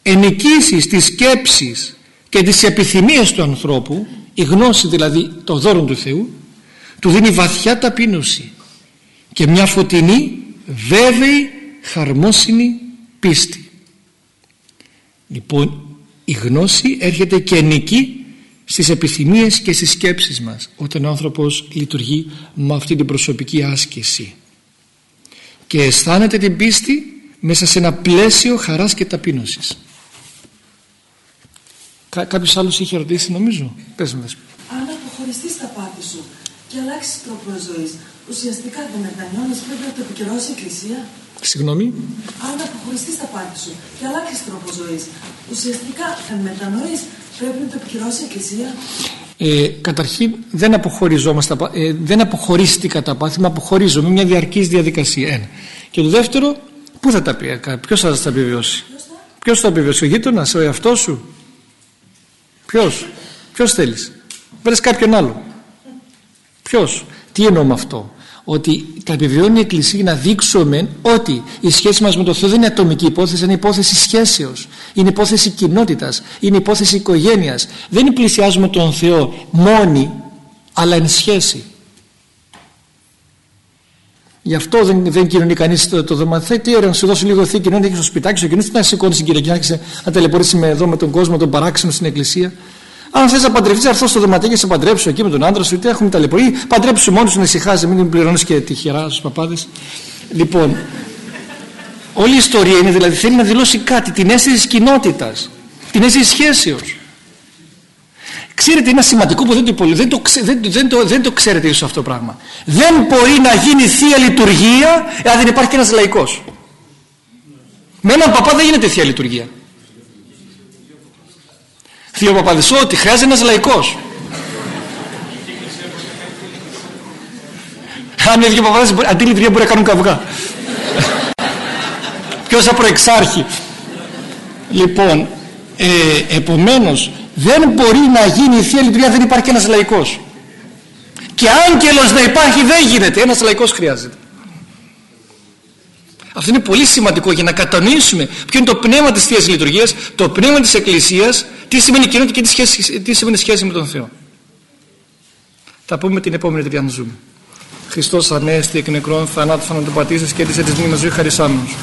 ενοικήσει στις σκέψεις και τις επιθυμίες του ανθρώπου η γνώση δηλαδή το δώρο του Θεού του δίνει βαθιά ταπείνωση και μια φωτεινή βέβαιη χαρμόσυνη πίστη Λοιπόν η γνώση έρχεται και νικεί στις επιθυμίες και στις σκέψεις μας όταν ο άνθρωπος λειτουργεί με αυτή την προσωπική άσκηση και αισθάνεται την πίστη μέσα σε ένα πλαίσιο χαράς και ταπείνωσης. Κά κάποιος άλλος είχε ρωτήσει νομίζω. Πες μου. Αν αποχωριστείς τα πάθη σου και αλλάξεις τρόπο ζωής, ουσιαστικά δεν μετανιώνεις πρέπει να το επικαιρώσει η Εκκλησία. Συγγνώμη. Αν αποχωριστείς τα πάθη σου και αλλάξεις τρόπο ζωής, ουσιαστικά μετανοείς πρέπει να το επικυρώσει η Εκκλησία. Ε, καταρχήν δεν αποχωριζόμαστε, ε, δεν αποχωρίστηκα τα πάθη, με αποχωρίζω με μια διαρκής διαδικασία. Ένα. Και το δεύτερο, πού θα τα πει, ε, ποιος θα τα επιβιώσει. Ποιος θα; Τα επιβιώσει, ο γείτονας, ο εαυτός σου; Ποιος, ποιος θέλεις; Βρες κάποιον άλλο. Ποιος, τι εννοώ με αυτό; Ότι τα επιβιώνει η Εκκλησία να δείξουμε ότι η σχέση μας με το Θεό δεν είναι ατομική υπόθεση, είναι υπόθεση σχέσεως, είναι υπόθεση κοινότητας, είναι υπόθεση οικογένειας. Δεν πλησιάζουμε τον Θεό μόνοι, αλλά εν σχέση. Γι' αυτό δεν, δεν κοινωνεί κανείς το, το δωμάτιο. Τι ωραία, να σου δώσω λίγο θήκη, να έχεις στο σπιτάκι σου και να σηκώνει την Κυριακή, να ταλαιπωρήσει με εδώ με τον κόσμο, τον παράξενο στην Εκκλησία. Αν θες να παντρευτείς, έρθω στο δωματίο και σε παντρέψω εκεί με τον άντρα σου, είτε έχουμε ταλαιπωρεί. Παντρέψου μόνος σου να ησυχάζει, μην την πληρώνεις και τυχερά στους παπάδες. Λοιπόν, όλη η ιστορία είναι δηλαδή θέλει να δηλώσει κάτι, την αίσθηση της κοινότητας, την αίσθηση σχέσεως. Ξέρετε, είναι σημαντικό που δεν το, δεν το, δεν, δεν το, δεν το ξέρετε ίσως αυτό το πράγμα. Δεν μπορεί να γίνει θεία λειτουργία αν δεν υπάρχει ένας λαϊκός. Με έναν παπά δεν γίνεται Θεία Λειτουργία. Θείο Παπαδησό ότι χρειάζεται ένας λαϊκός. Αν είναι δύο παπάδες αντί λειτουργία μπορεί να κάνουν καυγά. Ποιος θα προεξάρχει. Λοιπόν, ε, επομένως δεν μπορεί να γίνει η Θεία Λειτουργία δεν υπάρχει ένας λαϊκός. Και άγγελος να υπάρχει δεν γίνεται. Ένας λαϊκός χρειάζεται. Αυτό είναι πολύ σημαντικό για να κατανοήσουμε ποιο είναι το πνεύμα της Θείας Λειτουργίας, το πνεύμα της Εκκλησίας, τι σημαίνει κοινότητα και τι, σχέση, τι σημαίνει σχέση με τον Θεό. Θα πούμε την επόμενη τρία να ζούμε. Χριστός ανέστη εκ νεκρών θανάτου θανατοπατήσεις και της έτης μνήμης ζωή χαρισάμενος.